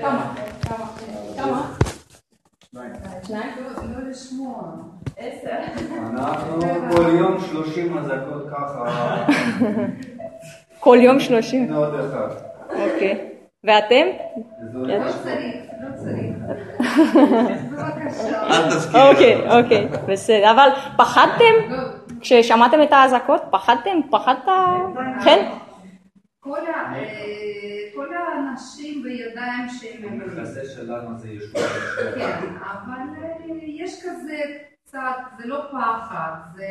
כמה? כמה? שניים? לא לשמוע. עשר. אנחנו כל יום שלושים אזעקות ככה, כל יום שלושים? עוד אחד. אוקיי. ואתם? לא צריך, לא צריך. בבקשה. אוקיי. אוקיי, בסדר. אבל פחדתם? לא, כששמעתם את האזעקות? פחדתם? פחדת? כן? כל ה- אה, כל האנשים בידיים שהם... המכסה שלנו זה ישוע. כן, אבל אה, יש כזה קצת, זה לא פחד, זה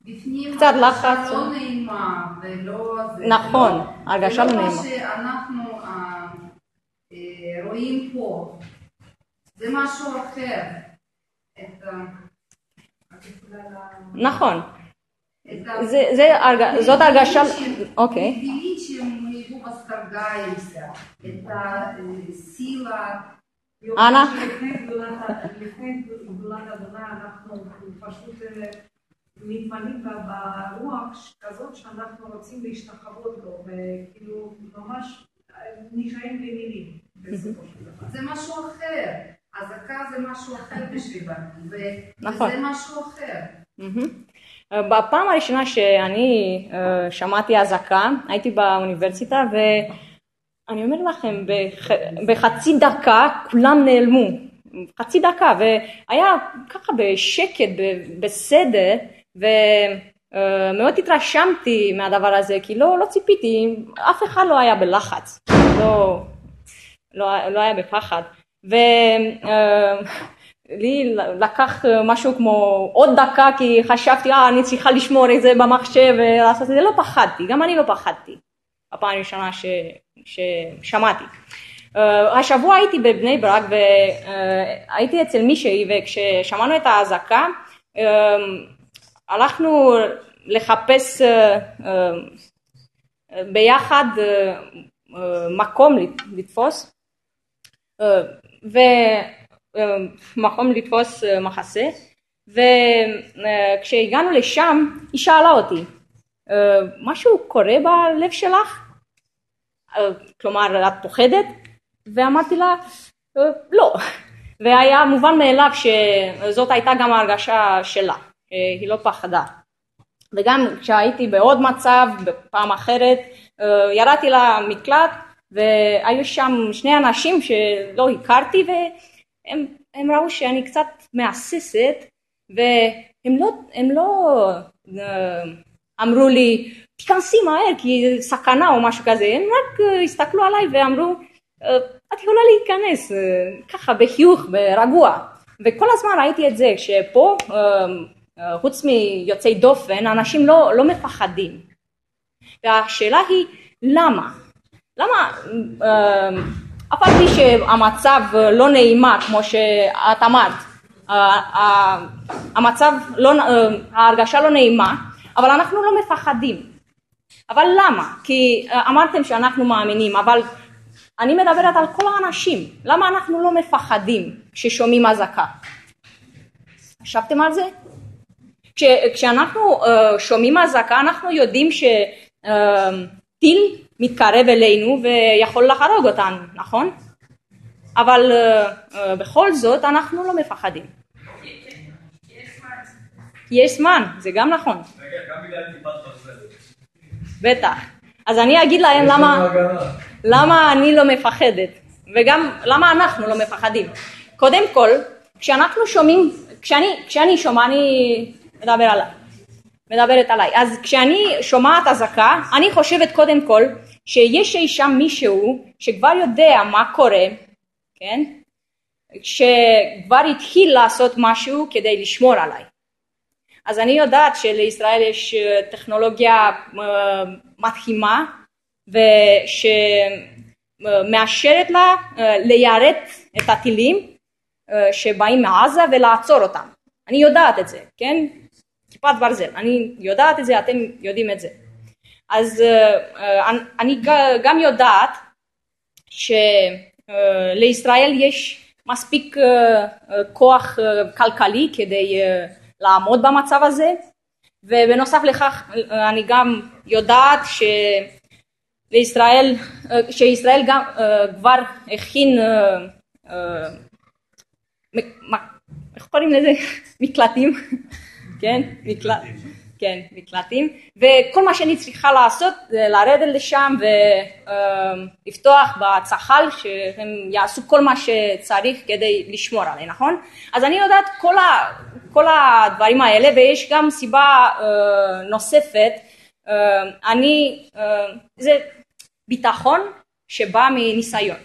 בפנים קצת הרגשה לחץ. לא נעימה ולא... זה נכון, לא- הרגשה לא זה נעימה. לא מה שאנחנו אה, רואים פה, זה משהו אחר. את ה... את יכולה לה- נכון. זה, זאת הרגשה, אוקיי. מבינים אנא. מתמלאים ברוח כזאת שאנחנו רוצים להשתחוות לו, וכאילו ממש נשארים במילים זה משהו אחר. אזעקה זה משהו אחר בשבילנו, וזה משהו אחר. אה, בפעם הראשונה שאני אה, שמעתי אזעקה, הייתי באוניברסיטה ואני אומר לכם, בח, בחצי דקה כולם נעלמו, חצי דקה, והיה ככה בשקט, בסדר, ומאוד התרשמתי מהדבר הזה, כי לא, לא ציפיתי, אף אחד לא היה בלחץ, לא, לא, לא היה בפחד. ו... אה, לי לקח משהו כמו עוד דקה כי חשבתי אה אני צריכה לשמור את זה במחשב ולעשות את זה, לא פחדתי, גם אני לא פחדתי הפעם הראשונה ש, ששמעתי. Uh, השבוע הייתי בבני ברק והייתי אצל מישהי וכששמענו את האזעקה הלכנו לחפש ביחד מקום לתפוס ו... מקום לתפוס אה, מחסה וכשהגענו לשם היא שאלה אותי "אה, משהו קורה בלב שלך? אה, כלומר את פוחדת? ואמרתי לה "אה, לא והיה מובן מאליו שזאת הייתה גם ההרגשה שלה היא לא פחדה וגם כשהייתי בעוד מצב בפעם אחרת ירדתי למקלט והיו שם שני אנשים שלא הכרתי והם הם ראו שאני קצת מהססת והם לא, הם לא אה, אמרו לי תיכנסי מהר כי סכנה או משהו כזה, הם רק אה, הסתכלו עליי ואמרו "אה, את יכולה להיכנס ככה בחיוך, ברגוע. וכל הזמן ראיתי את זה שפה חוץ מיוצאי דופן אנשים לא, לא מפחדים. והשאלה היא למה? למה אף על פי שהמצב לא נעימה כמו שאת אמרת, המצב, לא, ההרגשה לא נעימה, אבל אנחנו לא מפחדים. אבל למה? כי אמרתם שאנחנו מאמינים, אבל אני מדברת על כל האנשים, למה אנחנו לא מפחדים כששומעים אזעקה? חשבתם על זה? כש, כשאנחנו uh, שומעים אזעקה אנחנו יודעים שטיל מתקרב אלינו ויכול להרוג אותנו, נכון? אבל uh, uh, בכל זאת אנחנו לא מפחדים. יש זמן, זה גם נכון. בטח. אז אני אגיד להם למה, למה אני לא מפחדת, וגם למה אנחנו לא מפחדים. קודם כל, כשאנחנו שומעים, כשאני, כשאני שומע, אני מדבר עליי, מדברת עליי, אז כשאני שומעת אזעקה, אני חושבת קודם כל שיש אי שם מישהו שכבר יודע מה קורה, כן? שכבר התחיל לעשות משהו כדי לשמור עליי. אז אני יודעת שלישראל יש טכנולוגיה מדהימה ושמאשרת לה ליירט את הטילים שבאים מעזה ולעצור אותם. אני יודעת את זה, כן? כיפת ברזל, אני יודעת את זה, אתם יודעים את זה. אז אני גם יודעת שלישראל יש מספיק כוח כלכלי כדי לעמוד במצב הזה ובנוסף לכך אני גם יודעת לישראל, אה, שישראל גם אה, כבר הכין, אה, אה, איך קוראים לזה? מקלטים, כן? מקלט, כן, מקלטים, וכל מה שאני צריכה לעשות זה לרדת לשם ולפתוח בצח"ל שהם יעשו כל מה שצריך כדי לשמור עליה, נכון? אז אני יודעת כל, ה, כל הדברים האלה ויש גם סיבה אה, נוספת, אה, אני, אה, זה ביטחון שבא מניסיון.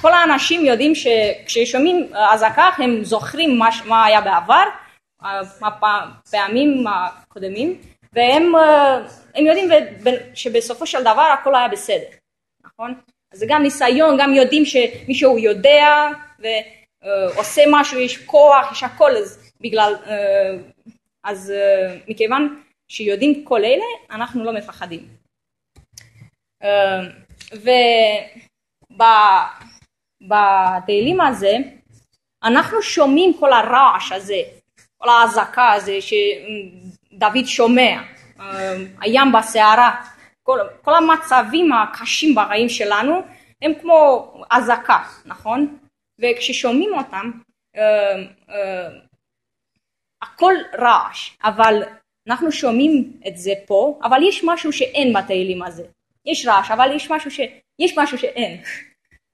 כל האנשים יודעים שכששומעים אזעקה הם זוכרים מה, מה היה בעבר, הפעמים הקודמים, והם אה, יודעים שבסופו של דבר הכל היה בסדר, נכון? אז זה גם ניסיון, גם יודעים שמישהו יודע ועושה משהו, יש כוח, יש הכל, אז בגלל, אה, אז אה, מכיוון שיודעים כל אלה, אנחנו לא מפחדים. אה, ובתהילים הזה אנחנו שומעים כל הרעש הזה, כל האזעקה הזה שדוד שומע, הים בסערה, כל, כל המצבים הקשים בחיים שלנו הם כמו אזעקה, נכון? וכששומעים אותם הכל רעש, אבל אנחנו שומעים את זה פה, אבל יש משהו שאין בתהילים הזה. יש רעש, אבל יש משהו, ש... יש משהו שאין,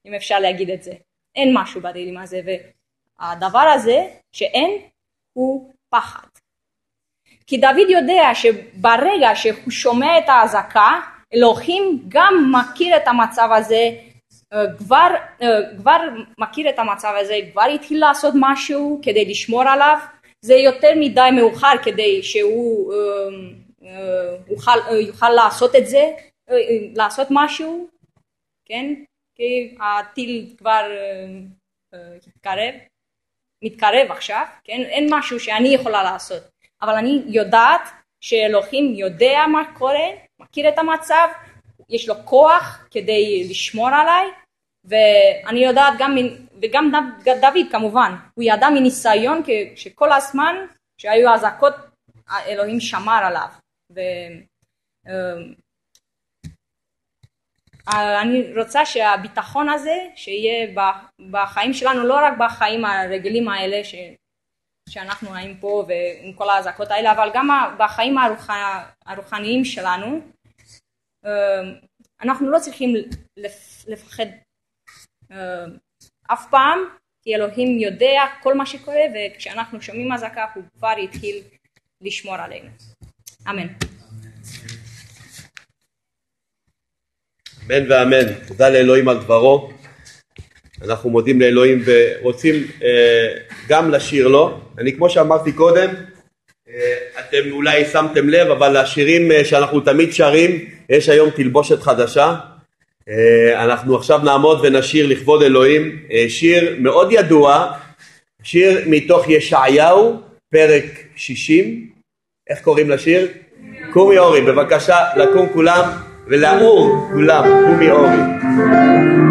אם אפשר להגיד את זה. אין משהו בתהילים הזה, והדבר הזה שאין הוא פחד. כי דוד יודע שברגע שהוא שומע את האזעקה, אלוהים גם מכיר את המצב הזה, אה, כבר, אה, כבר מכיר את המצב הזה, כבר התחיל לעשות משהו כדי לשמור עליו, זה יותר מדי מאוחר כדי שהוא אה, אה, יוכל, יוכל לעשות את זה, לעשות משהו, כן? כי הטיל כבר התקרב, מתקרב עכשיו, כן? אין משהו שאני יכולה לעשות, אבל אני יודעת שאלוהים יודע מה קורה, מכיר את המצב, יש לו כוח כדי לשמור עליי, ואני יודעת גם, וגם דוד, כמובן, הוא ידע מניסיון שכל הזמן שהיו אזעקות אלוהים שמר עליו. ו, אה, אני רוצה שהביטחון הזה שיהיה בחיים שלנו, לא רק בחיים הרגילים האלה ש, שאנחנו חיים פה ועם כל האזעקות האלה, אבל גם בחיים הרוח, הרוחניים שלנו. אה, אנחנו לא צריכים לפ- לפחד אה, אף פעם, כי אלוהים יודע כל מה שקורה, וכשאנחנו שומעים אזעקה הוא כבר התחיל לשמור עלינו. אמן. אמן ואמן. תודה לאלוהים על דברו. אנחנו מודים לאלוהים ורוצים אה, גם לשיר לו. אני כמו שאמרתי קודם, אה, אתם אולי שמתם לב, אבל השירים אה, שאנחנו תמיד שרים, יש היום תלבושת חדשה. אה, אנחנו עכשיו נעמוד ונשיר לכבוד אלוהים, אה, שיר מאוד ידוע, שיר מתוך ישעיהו, פרק 60. איך קוראים לשיר? קומי אורי, בבקשה לקום כולם ולאור כולם, קומי אורי.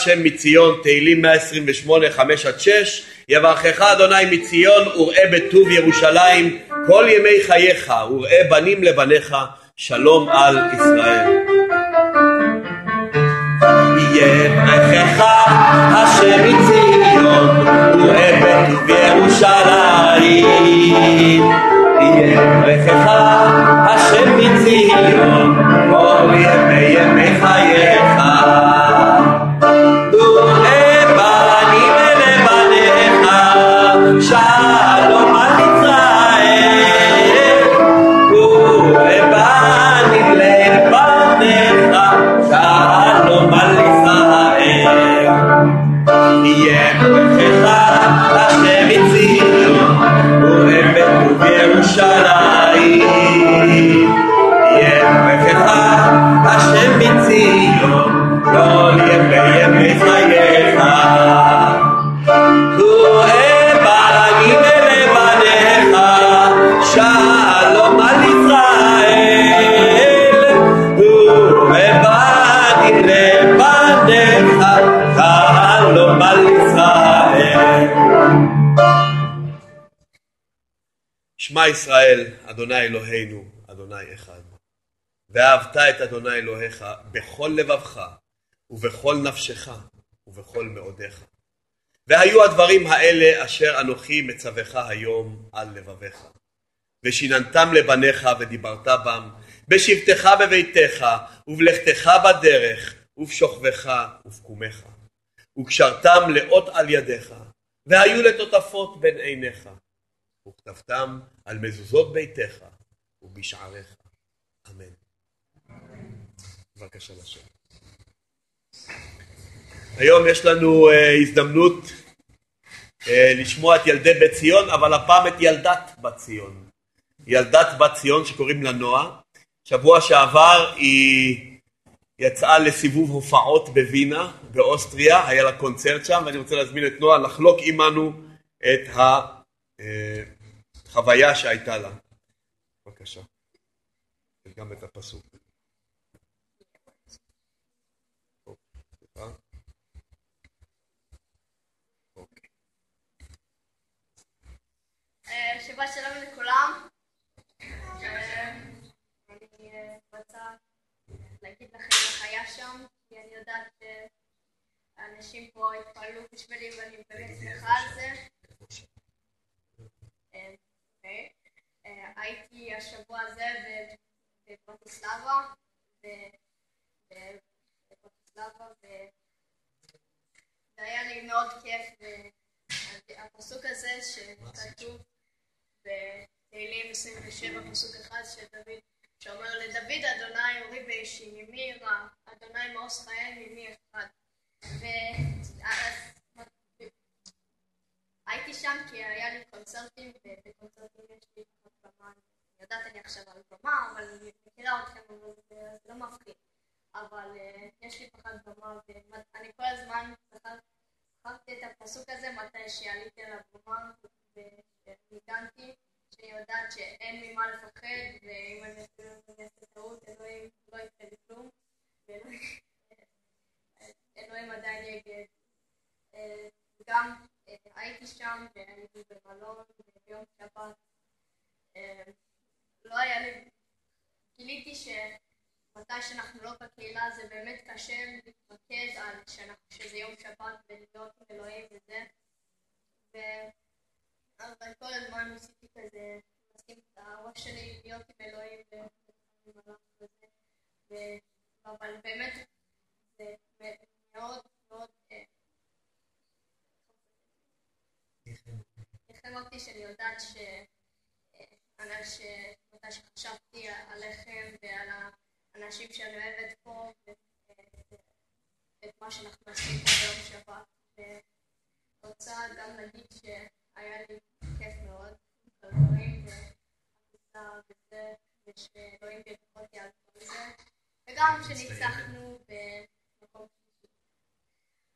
השם מציון, תהילים 128, 5 עד 6, יברכך אדוני מציון, וראה בטוב ירושלים, כל ימי חייך, וראה בנים לבניך, שלום על ישראל. ישראל, אדוני אלוהינו, אדוני אחד. ואהבת את אדוני אלוהיך בכל לבבך, ובכל נפשך, ובכל מאודיך. והיו הדברים האלה אשר אנוכי מצווך היום על לבביך. ושיננתם לבניך ודיברת בם, בשבתך בביתך, ובלכתך בדרך, ובשוכבך ובקומך. וקשרתם לאות על ידיך, והיו לטוטפות בין עיניך. וכתבתם על מזוזות ביתך ובשעריך. אמן. בבקשה לשם. היום יש לנו uh, הזדמנות uh, לשמוע את ילדי בית ציון, אבל הפעם את ילדת בת ציון. ילדת בת ציון שקוראים לה נועה. שבוע שעבר היא יצאה לסיבוב הופעות בווינה, באוסטריה, היה לה קונצרט שם, ואני רוצה להזמין את נועה לחלוק עמנו את החוויה שהייתה לה. בבקשה. גם את הפסוק. גם להגיד שהיה לי כיף מאוד חברים והכניסה וזה, ושאלוהים בירך אותי על כל זה, וגם שניצחנו במקום שלישי.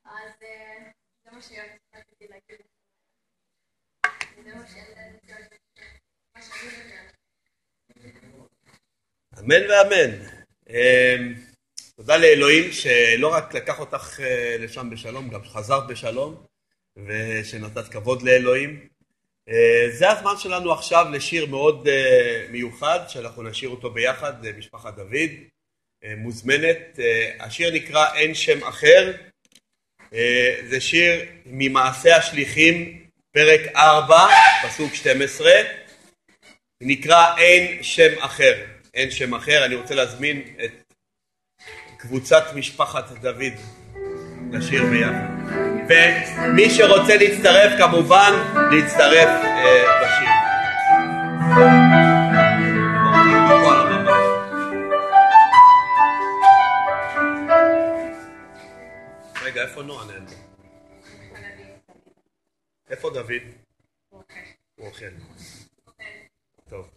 אז אה, זה מה שרציתי להגיד. אמן ואמן. אמ, תודה לאלוהים שלא רק לקח אותך אה, לשם בשלום, גם חזרת בשלום, ושנתת כבוד לאלוהים. אה, זה הזמן שלנו עכשיו לשיר מאוד אה, מיוחד, שאנחנו נשיר אותו ביחד, משפחת דוד, מוזמנת. השיר נקרא אין שם אחר. זה שיר ממעשה השליחים, פרק 4, פסוק 12. נקרא אין שם אחר. אין שם אחר. אני רוצה להזמין את קבוצת משפחת דוד לשיר ביחד. ומי שרוצה להצטרף כמובן להצטרף אה, לשיר. רגע, איפה נועה נהנה? איפה דוד? הוא אוכל. טוב.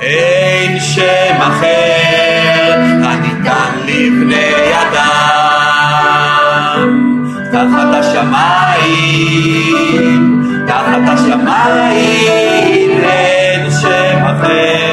אין שם אחר הניתן לבני אדם. תחת השמיים, תחת השמיים אין שם אחר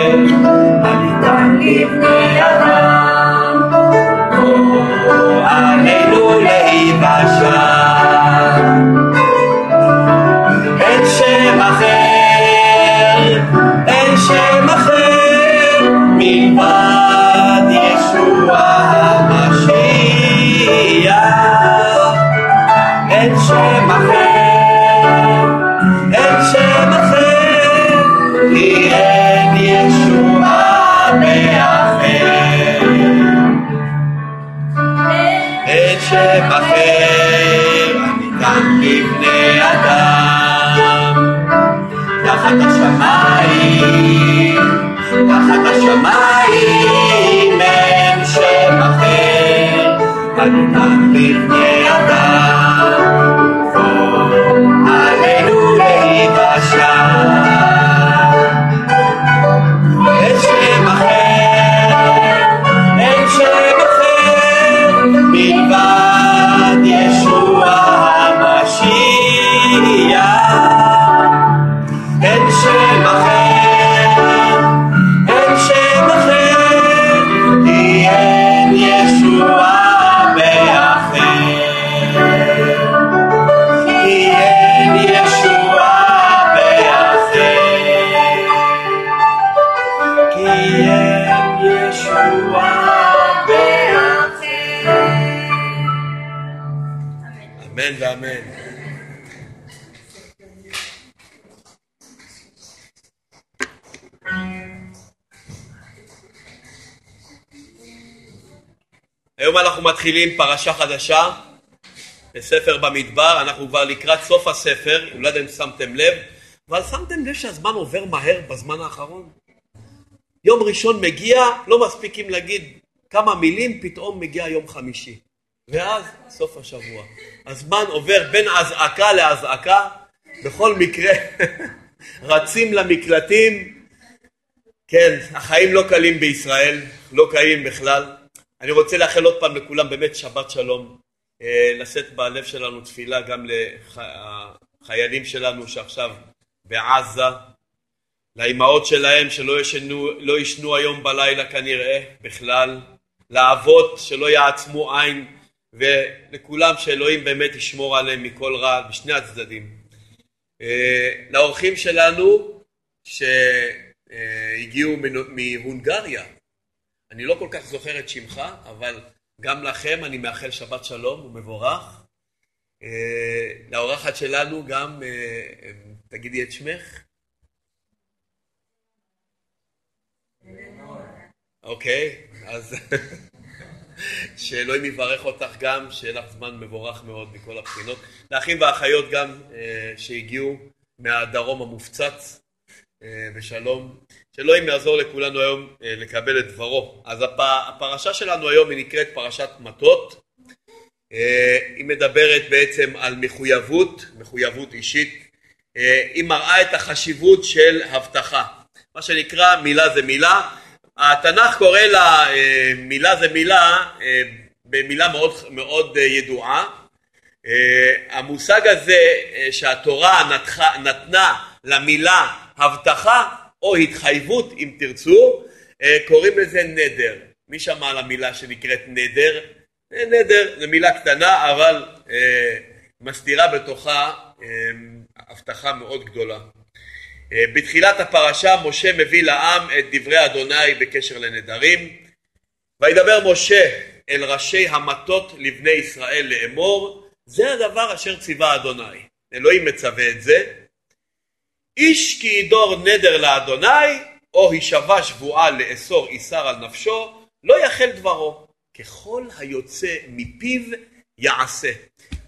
מתחילים פרשה חדשה בספר במדבר, אנחנו כבר לקראת סוף הספר, אני לא יודע אם שמתם לב, אבל שמתם לב שהזמן עובר מהר בזמן האחרון? יום ראשון מגיע, לא מספיקים להגיד כמה מילים, פתאום מגיע יום חמישי. ואז סוף השבוע. הזמן עובר בין אזעקה לאזעקה, בכל מקרה רצים למקלטים. כן, החיים לא קלים בישראל, לא קלים בכלל. אני רוצה לאחל עוד פעם לכולם באמת שבת שלום, אה, לשאת בלב שלנו תפילה גם לחיילים שלנו שעכשיו בעזה, לאימהות שלהם שלא ישנו, לא ישנו היום בלילה כנראה בכלל, לאבות שלא יעצמו עין ולכולם שאלוהים באמת ישמור עליהם מכל רע בשני הצדדים. אה, לאורחים שלנו שהגיעו מהונגריה אני לא כל כך זוכר את שמך, אבל גם לכם אני מאחל שבת שלום ומבורך. אה, לאורחת שלנו גם, אה, תגידי את שמך. אוקיי, אז שאלוהים יברך אותך גם, שיהיה לך זמן מבורך מאוד מכל הבחינות. לאחים ואחיות גם אה, שהגיעו מהדרום המופצץ בשלום. שאלוהים יעזור לכולנו היום אה, לקבל את דברו. אז הפרשה שלנו היום היא נקראת פרשת מטות. אה, היא מדברת בעצם על מחויבות, מחויבות אישית. אה, היא מראה את החשיבות של הבטחה. מה שנקרא מילה זה מילה. התנ"ך קורא לה מילה זה מילה במילה מאוד, מאוד ידועה. המושג הזה שהתורה נתנה למילה הבטחה או התחייבות אם תרצו, אה, קוראים לזה נדר. מי שמע על המילה שנקראת נדר? נדר זו מילה קטנה אבל מסתירה בתוכה הבטחה מאוד גדולה. בתחילת הפרשה משה מביא לעם את דברי אדוני בקשר לנדרים. וידבר משה אל ראשי המטות לבני ישראל לאמור זה הדבר אשר ציווה אדוני. אלוהים מצווה את זה. איש כי ידור נדר לאדוני, או הישבע שבועה לאסור איסר על נפשו, לא יחל דברו. ככל היוצא מפיו יעשה.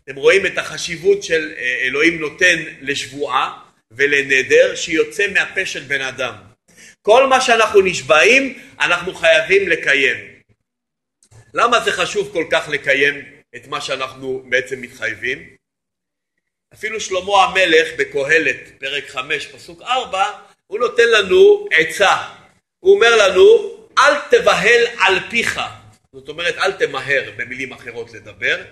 אתם רואים את החשיבות של אה, אלוהים נותן לשבועה ולנדר שיוצא מהפה של בן אדם. כל מה שאנחנו נשבעים אנחנו חייבים לקיים. למה זה חשוב כל כך לקיים את מה שאנחנו בעצם מתחייבים. אפילו שלמה המלך בקהלת, פרק 5, פסוק 4, הוא נותן לנו עצה. הוא אומר לנו, אל תבהל על פיך. זאת אומרת, אל תמהר, במילים אחרות לדבר.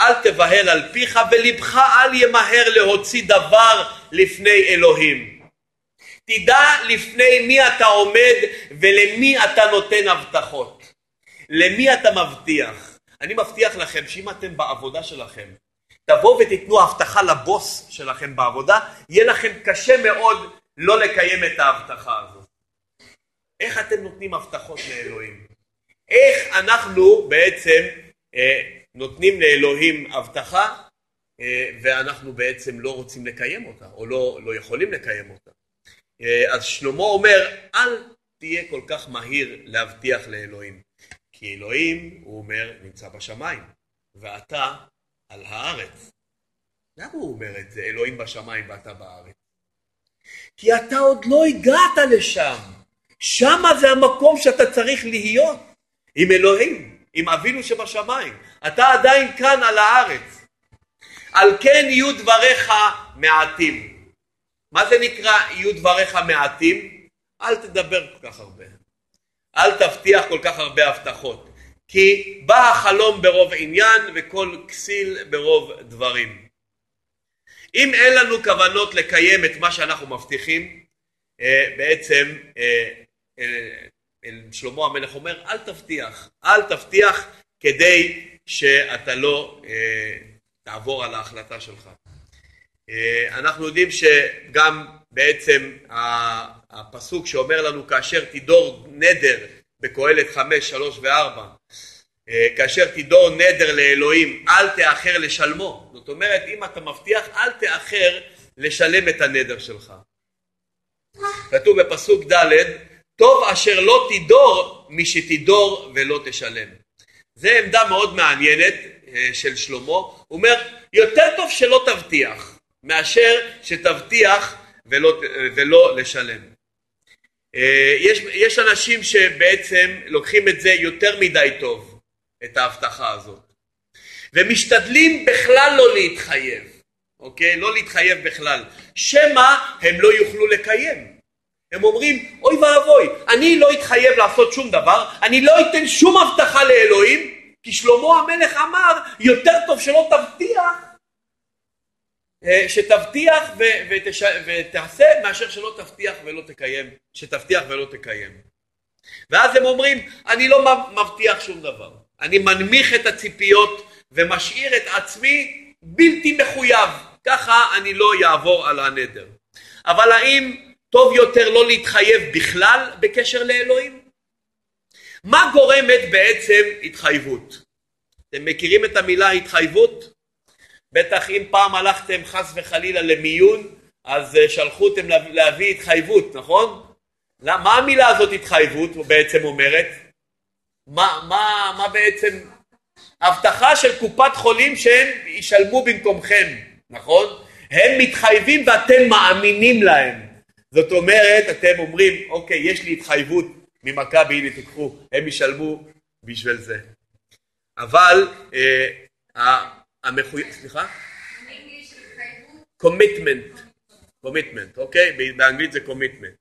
אל תבהל על פיך ולבך אל ימהר להוציא דבר לפני אלוהים. תדע לפני מי אתה עומד ולמי אתה נותן הבטחות. למי אתה מבטיח. אני מבטיח לכם שאם אתם בעבודה שלכם תבואו ותיתנו הבטחה לבוס שלכם בעבודה, יהיה לכם קשה מאוד לא לקיים את ההבטחה הזאת. איך אתם נותנים הבטחות לאלוהים? איך אנחנו בעצם אה, נותנים לאלוהים הבטחה אה, ואנחנו בעצם לא רוצים לקיים אותה, או לא, לא יכולים לקיים אותה. אה, אז שלמה אומר, אל תהיה כל כך מהיר להבטיח לאלוהים. כי אלוהים, הוא אומר, נמצא בשמיים, ואתה על הארץ. למה הוא אומר את זה, אלוהים בשמיים ואתה בארץ? כי אתה עוד לא הגעת לשם. שמה זה המקום שאתה צריך להיות, עם אלוהים, עם אבינו שבשמיים. אתה עדיין כאן על הארץ. על כן יהיו דבריך מעטים. מה זה נקרא יהיו דבריך מעטים? אל תדבר כל כך הרבה. אל תבטיח כל כך הרבה הבטחות, כי בא החלום ברוב עניין וכל כסיל ברוב דברים. אם אין לנו כוונות לקיים את מה שאנחנו מבטיחים, אה, בעצם אה, שלמה המלך אומר אל תבטיח, אל תבטיח כדי שאתה לא אה, תעבור על ההחלטה שלך. אנחנו יודעים שגם בעצם הפסוק שאומר לנו כאשר תדור נדר בקהלת חמש, שלוש וארבע אה, כאשר תדור נדר לאלוהים אל תאחר לשלמו. זאת אומרת אם אתה מבטיח אל תאחר לשלם את הנדר שלך. כתוב בפסוק ד' טוב אשר לא תדור משתדור ולא תשלם. זו עמדה מאוד מעניינת אה, של שלמה. הוא אומר יותר טוב שלא תבטיח מאשר שתבטיח ולא, ולא לשלם. אה, יש, יש אנשים שבעצם לוקחים את זה יותר מדי טוב, את ההבטחה הזאת, ומשתדלים בכלל לא להתחייב, אוקיי? לא להתחייב בכלל, שמא הם לא יוכלו לקיים. הם אומרים, אוי ואבוי, אני לא אתחייב לעשות שום דבר, אני לא אתן שום הבטחה לאלוהים, כי שלמה המלך אמר, יותר טוב שלא תבטיח אה, שתבטיח ותש... ותעשה מאשר שלא תבטיח ולא תקיים, שתבטיח ולא תקיים. ואז הם אומרים, אני לא מבטיח שום דבר, אני מנמיך את הציפיות ומשאיר את עצמי בלתי מחויב, ככה אני לא אעבור על הנדר. אבל האם טוב יותר לא להתחייב בכלל בקשר לאלוהים? מה גורמת בעצם התחייבות? אתם מכירים את המילה התחייבות? בטח אם פעם הלכתם חס וחלילה למיון, אז אה, שלחו אתם להביא התחייבות, נכון? מה המילה הזאת התחייבות בעצם אומרת? מה, מה, מה בעצם? הבטחה של קופת חולים שהם ישלמו במקומכם, נכון? הם מתחייבים ואתם מאמינים להם. זאת אומרת, אתם אומרים, אוקיי, יש לי התחייבות ממכבי, הנה תיקחו, הם ישלמו בשביל זה. אבל אה, המחויב... סליחה? commitment. commitment, אוקיי? באנגלית זה commitment.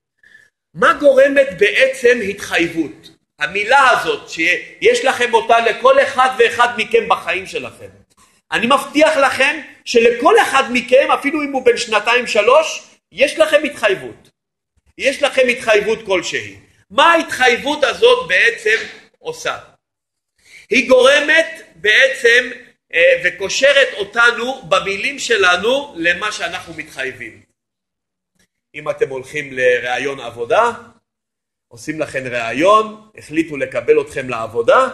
מה גורמת בעצם התחייבות? המילה הזאת שיש לכם אותה לכל אחד ואחד מכם בחיים שלכם. אני מבטיח לכם שלכל אחד מכם, אפילו אם הוא בן שנתיים שלוש, יש לכם התחייבות. יש לכם התחייבות כלשהי. מה ההתחייבות הזאת בעצם עושה? היא גורמת בעצם וקושרת אותנו במילים שלנו למה שאנחנו מתחייבים. אם אתם הולכים לראיון עבודה, עושים לכם ראיון, החליטו לקבל אתכם לעבודה,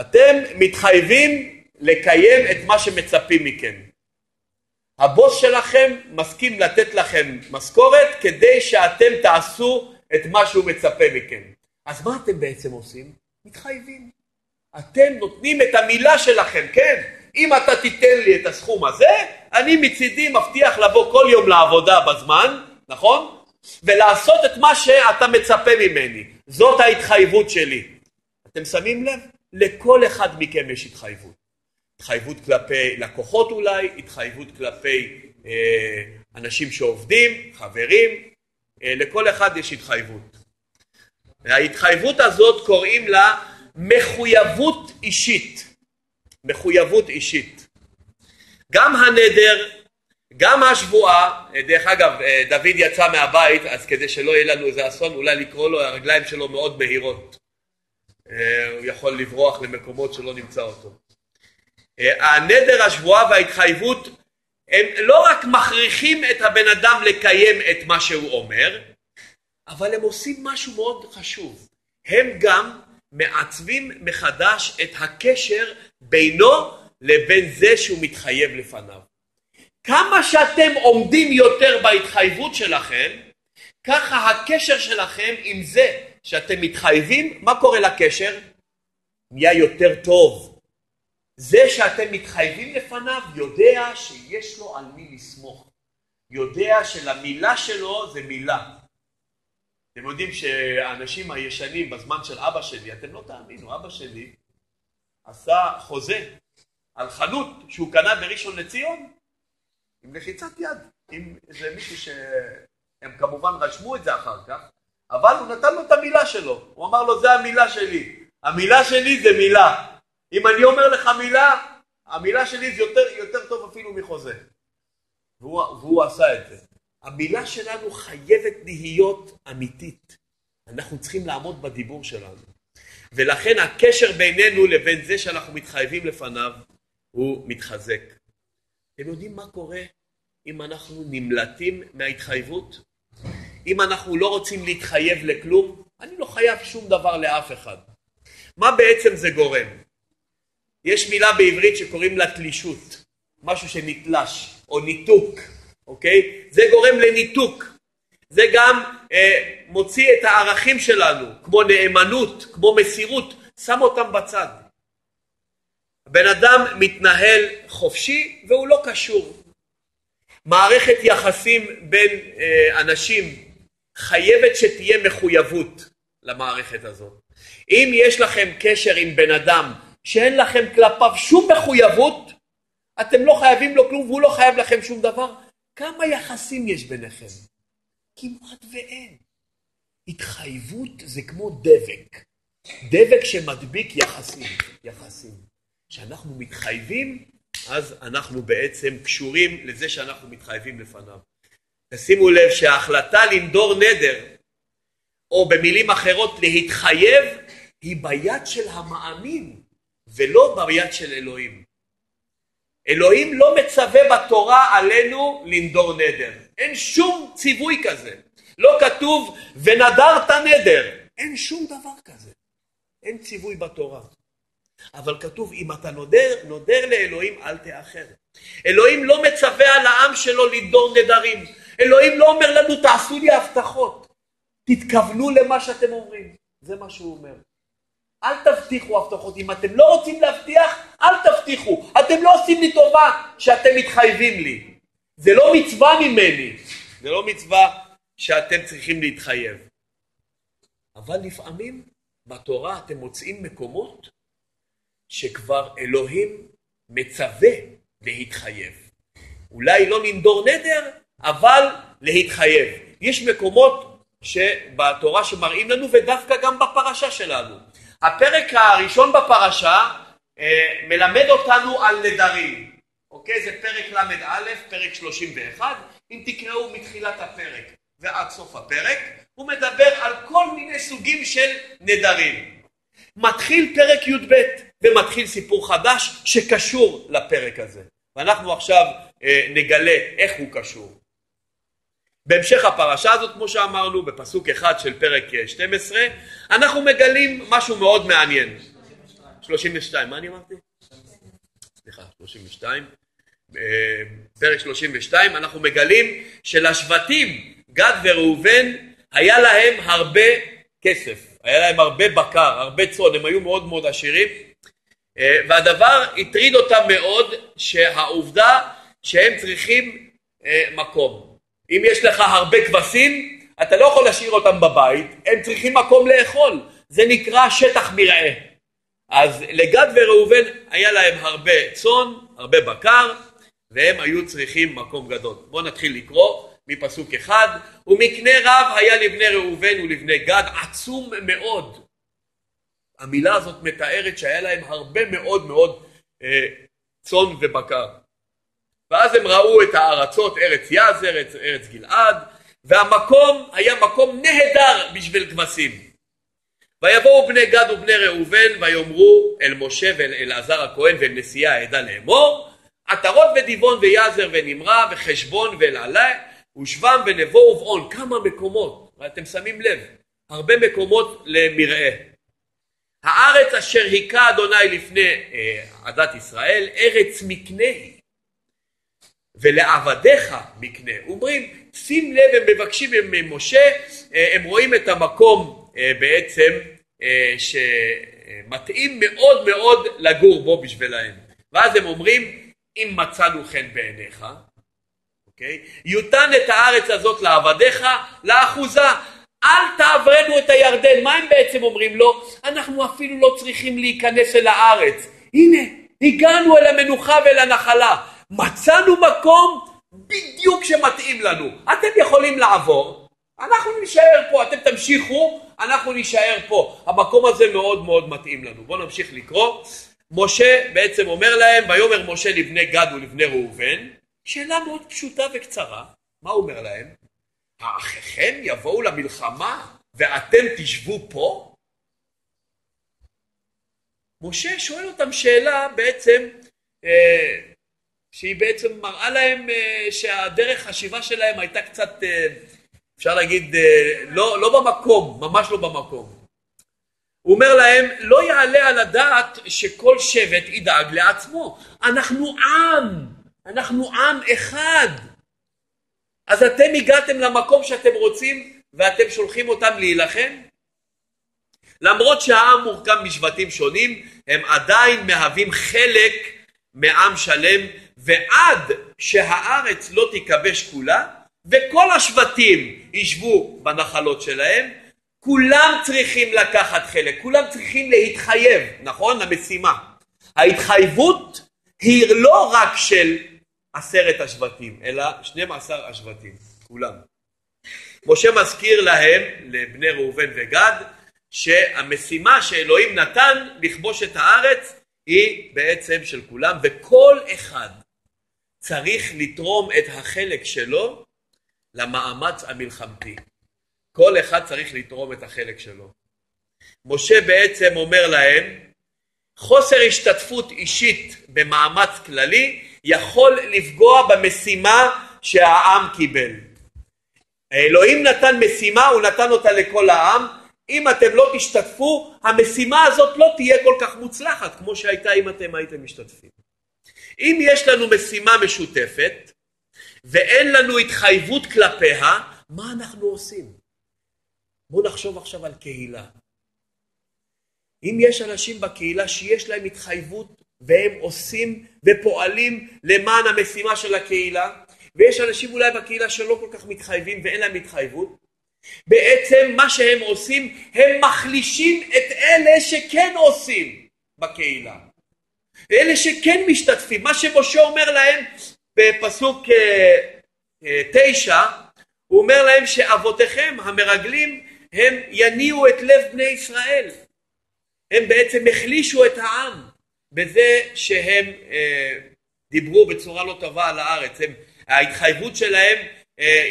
אתם מתחייבים לקיים את מה שמצפים מכם. הבוס שלכם מסכים לתת לכם משכורת כדי שאתם תעשו את מה שהוא מצפה מכם. אז מה אתם בעצם עושים? מתחייבים. אתם נותנים את המילה שלכם, כן? אם אתה תיתן לי את הסכום הזה, אני מצידי מבטיח לבוא כל יום לעבודה בזמן, נכון? ולעשות את מה שאתה מצפה ממני. זאת ההתחייבות שלי. אתם שמים לב? לכל אחד מכם יש התחייבות. התחייבות כלפי לקוחות אולי, התחייבות כלפי אה, אנשים שעובדים, חברים, אה, לכל אחד יש התחייבות. ההתחייבות הזאת קוראים לה מחויבות אישית. מחויבות אישית. גם הנדר, גם השבועה, דרך אגב, אה, דוד יצא מהבית, אז כדי שלא יהיה לנו איזה אסון, אולי לקרוא לו, הרגליים שלו מאוד מהירות. אה, הוא יכול לברוח למקומות שלא נמצא אותו. אה, הנדר, השבועה וההתחייבות הם לא רק מכריחים את הבן אדם לקיים את מה שהוא אומר, אבל הם עושים משהו מאוד חשוב. הם גם מעצבים מחדש את הקשר בינו לבין זה שהוא מתחייב לפניו. כמה שאתם עומדים יותר בהתחייבות שלכם, ככה הקשר שלכם עם זה שאתם מתחייבים, מה קורה לקשר? נהיה יותר טוב. זה שאתם מתחייבים לפניו יודע שיש לו על מי לסמוך. יודע שלמילה שלו זה מילה. אתם יודעים שהאנשים הישנים בזמן של אבא שלי, אתם לא תאמינו, אבא שלי עשה חוזה על חנות שהוא קנה בראשון לציון עם לחיצת יד, עם איזה מישהו שהם כמובן רשמו את זה אחר כך, אבל הוא נתן לו את המילה שלו, הוא אמר לו זה המילה שלי, המילה שלי זה מילה, אם אני אומר לך מילה, המילה שלי זה יותר, יותר טוב אפילו מחוזה, והוא, והוא עשה את זה. המילה שלנו חייבת להיות אמיתית. אנחנו צריכים לעמוד בדיבור שלנו. ולכן הקשר בינינו לבין זה שאנחנו מתחייבים לפניו הוא מתחזק. אתם יודעים מה קורה אם אנחנו נמלטים מההתחייבות? אם אנחנו לא רוצים להתחייב לכלום, אני לא חייב שום דבר לאף אחד. מה בעצם זה גורם? יש מילה בעברית שקוראים לה תלישות, משהו שנתלש או ניתוק. אוקיי? זה גורם לניתוק. זה גם אה, מוציא את הערכים שלנו, כמו נאמנות, כמו מסירות, שם אותם בצד. הבן אדם מתנהל חופשי והוא לא קשור. מערכת יחסים בין אה, אנשים חייבת שתהיה מחויבות למערכת הזאת. אם יש לכם קשר עם בן אדם שאין לכם כלפיו שום מחויבות, אתם לא חייבים לו כלום והוא לא חייב לכם שום דבר, כמה יחסים יש ביניכם? כמעט ואין. התחייבות זה כמו דבק. דבק שמדביק יחסים. יחסים. כשאנחנו מתחייבים, אז אנחנו בעצם קשורים לזה שאנחנו מתחייבים לפניו. תשימו לב שההחלטה לנדור נדר, או במילים אחרות להתחייב, היא ביד של המאמין, ולא ביד של אלוהים. אלוהים לא מצווה בתורה עלינו לנדור נדר. אין שום ציווי כזה. לא כתוב ונדרת נדר. אין שום דבר כזה. אין ציווי בתורה. אבל כתוב אם אתה נודר, נודר לאלוהים אל תאחר. אלוהים לא מצווה על העם שלו לנדור נדרים. אלוהים לא אומר לנו תעשו לי הבטחות. תתכוונו למה שאתם אומרים. זה מה שהוא אומר. אל תבטיחו הבטחות. אם אתם לא רוצים להבטיח, אל תבטיחו. אתם לא עושים לי טובה שאתם מתחייבים לי. זה לא מצווה ממני. זה לא מצווה שאתם צריכים להתחייב. אבל לפעמים בתורה אתם מוצאים מקומות שכבר אלוהים מצווה להתחייב. אולי לא לנדור נדר, אבל להתחייב. יש מקומות שבתורה שמראים לנו ודווקא גם בפרשה שלנו. הפרק הראשון בפרשה אה, מלמד אותנו על נדרים, אוקיי? זה פרק ל"א, פרק 31, אם תקראו מתחילת הפרק ועד סוף הפרק, הוא מדבר על כל מיני סוגים של נדרים. מתחיל פרק י"ב ומתחיל סיפור חדש שקשור לפרק הזה. ואנחנו עכשיו אה, נגלה איך הוא קשור. בהמשך הפרשה הזאת, כמו שאמרנו, בפסוק אחד של פרק 12, אה, אנחנו מגלים משהו מאוד מעניין. 32, מה אני אמרתי? סליחה, 32. אה, פרק 32, אנחנו מגלים שלשבטים, גד וראובן, היה להם הרבה כסף, היה להם הרבה בקר, הרבה צאן, הם היו מאוד מאוד עשירים, אה, והדבר הטריד אותם מאוד שהעובדה שהם צריכים מקום. אם יש לך הרבה כבשים, אתה לא יכול להשאיר אותם בבית, הם צריכים מקום לאכול, זה נקרא שטח מרעה. אז לגד וראובן היה להם הרבה צאן, הרבה בקר, והם היו צריכים מקום גדול. בואו נתחיל לקרוא מפסוק אחד, ומקנה רב היה לבני ראובן ולבני גד עצום מאוד. המילה הזאת מתארת שהיה להם הרבה מאוד מאוד אה, צאן ובקר. ואז הם ראו את הארצות, ארץ יזר, ארץ, ארץ גלעד, והמקום היה מקום נהדר בשביל כבשים. ויבואו בני גד ובני ראובן ויאמרו אל משה ואל אלעזר הכהן ואל נשיאי העדה לאמור עטרות ודיבון ויזר ונמרה וחשבון ואל עלי ושבם ונבו ובעון כמה מקומות ואתם שמים לב הרבה מקומות למרעה הארץ אשר היכה אדוני לפני אה, עדת ישראל ארץ מקנה היא ולעבדיך מקנה אומרים שים לב הם מבקשים ממשה אה, הם רואים את המקום אה, בעצם אה, שמתאים מאוד מאוד לגור בו בשבילהם ואז הם אומרים אם מצאנו חן בעיניך אוקיי? יותן את הארץ הזאת לעבדיך לאחוזה אל תעברנו את הירדן. מה הם בעצם אומרים לו? אנחנו אפילו לא צריכים להיכנס אל הארץ. הנה, הגענו אל המנוחה ואל הנחלה. מצאנו מקום בדיוק שמתאים לנו. אתם יכולים לעבור, אנחנו נישאר פה, אתם תמשיכו, אנחנו נישאר פה. המקום הזה מאוד מאוד מתאים לנו. בואו נמשיך לקרוא. משה בעצם אומר להם, ויאמר משה לבני גד ולבני ראובן, שאלה מאוד פשוטה וקצרה. מה הוא אומר להם? האחיכם יבואו למלחמה ואתם תשבו פה? משה שואל אותם שאלה בעצם אה, שהיא בעצם מראה להם אה, שהדרך חשיבה שלהם הייתה קצת אה, אפשר להגיד אה, לא, לא במקום, ממש לא במקום. הוא אומר להם לא יעלה על הדעת שכל שבט ידאג לעצמו אנחנו עם, אנחנו עם אחד אז אתם הגעתם למקום שאתם רוצים ואתם שולחים אותם להילחם? למרות שהעם מורכב משבטים שונים, הם עדיין מהווים חלק מעם שלם, ועד שהארץ לא תיכבש כולה, וכל השבטים ישבו בנחלות שלהם, כולם צריכים לקחת חלק, כולם צריכים להתחייב, נכון? למשימה. ההתחייבות היא לא רק של עשרת השבטים, אלא 12 השבטים, כולם. משה מזכיר להם, לבני ראובן וגד, שהמשימה שאלוהים נתן לכבוש את הארץ היא בעצם של כולם, וכל אחד צריך לתרום את החלק שלו למאמץ המלחמתי. כל אחד צריך לתרום את החלק שלו. משה בעצם אומר להם, חוסר השתתפות אישית במאמץ כללי יכול לפגוע במשימה שהעם קיבל. אלוהים נתן משימה, הוא נתן אותה לכל העם, אם אתם לא תשתתפו, המשימה הזאת לא תהיה כל כך מוצלחת כמו שהייתה אם אתם הייתם משתתפים. אם יש לנו משימה משותפת ואין לנו התחייבות כלפיה, מה אנחנו עושים? בואו נחשוב עכשיו על קהילה. אם יש אנשים בקהילה שיש להם התחייבות והם עושים ופועלים למען המשימה של הקהילה, ויש אנשים אולי בקהילה שלא כל כך מתחייבים ואין להם התחייבות, בעצם מה שהם עושים, הם מחלישים את אלה שכן עושים בקהילה. אלה שכן משתתפים. מה שמשה אומר להם בפסוק אה, אה, תשע, הוא אומר להם שאבותיכם המרגלים הם יניעו את לב בני ישראל. הם בעצם החלישו את העם. בזה שהם אה, דיברו בצורה לא טובה על הארץ, הם, ההתחייבות שלהם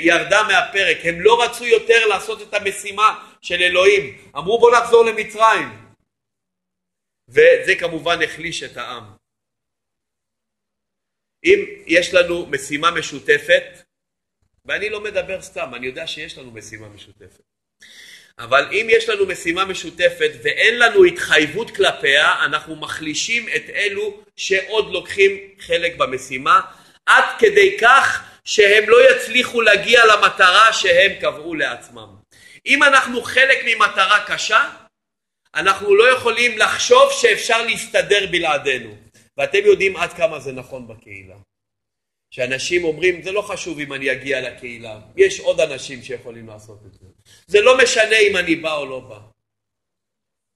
ירדה מהפרק, הם לא רצו יותר לעשות את המשימה של אלוהים, אמרו בוא נחזור למצרים, וזה כמובן החליש את העם. אם יש לנו משימה משותפת, ואני לא מדבר סתם, אני יודע שיש לנו משימה משותפת, אבל אם יש לנו משימה משותפת ואין לנו התחייבות כלפיה, אנחנו מחלישים את אלו שעוד לוקחים חלק במשימה, עד כדי כך שהם לא יצליחו להגיע למטרה שהם קבעו לעצמם. אם אנחנו חלק ממטרה קשה, אנחנו לא יכולים לחשוב שאפשר להסתדר בלעדינו. ואתם יודעים עד כמה זה נכון בקהילה. שאנשים אומרים, זה לא חשוב אם אני אגיע לקהילה, יש עוד אנשים שיכולים לעשות את זה. זה לא משנה אם אני בא או לא בא.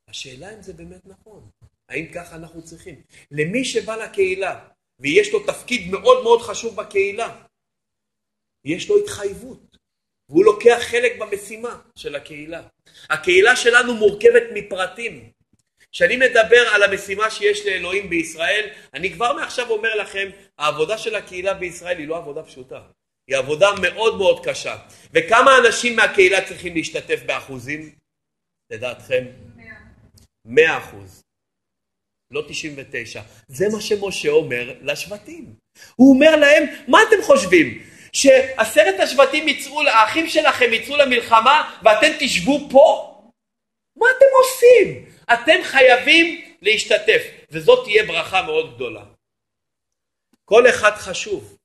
השאלה אם זה באמת נכון, האם ככה אנחנו צריכים. למי שבא לקהילה ויש לו תפקיד מאוד מאוד חשוב בקהילה, יש לו התחייבות, והוא לוקח חלק במשימה של הקהילה. הקהילה שלנו מורכבת מפרטים. כשאני מדבר על המשימה שיש לאלוהים בישראל, אני כבר מעכשיו אומר לכם, העבודה של הקהילה בישראל היא לא עבודה פשוטה. היא עבודה מאוד מאוד קשה. וכמה אנשים מהקהילה צריכים להשתתף באחוזים? לדעתכם? מאה אחוז. לא 99. זה מה שמשה אומר לשבטים. הוא אומר להם, מה אתם חושבים? שעשרת השבטים יצאו, האחים שלכם יצאו למלחמה ואתם תשבו פה? מה אתם עושים? אתם חייבים להשתתף, וזאת תהיה ברכה מאוד גדולה. כל אחד חשוב.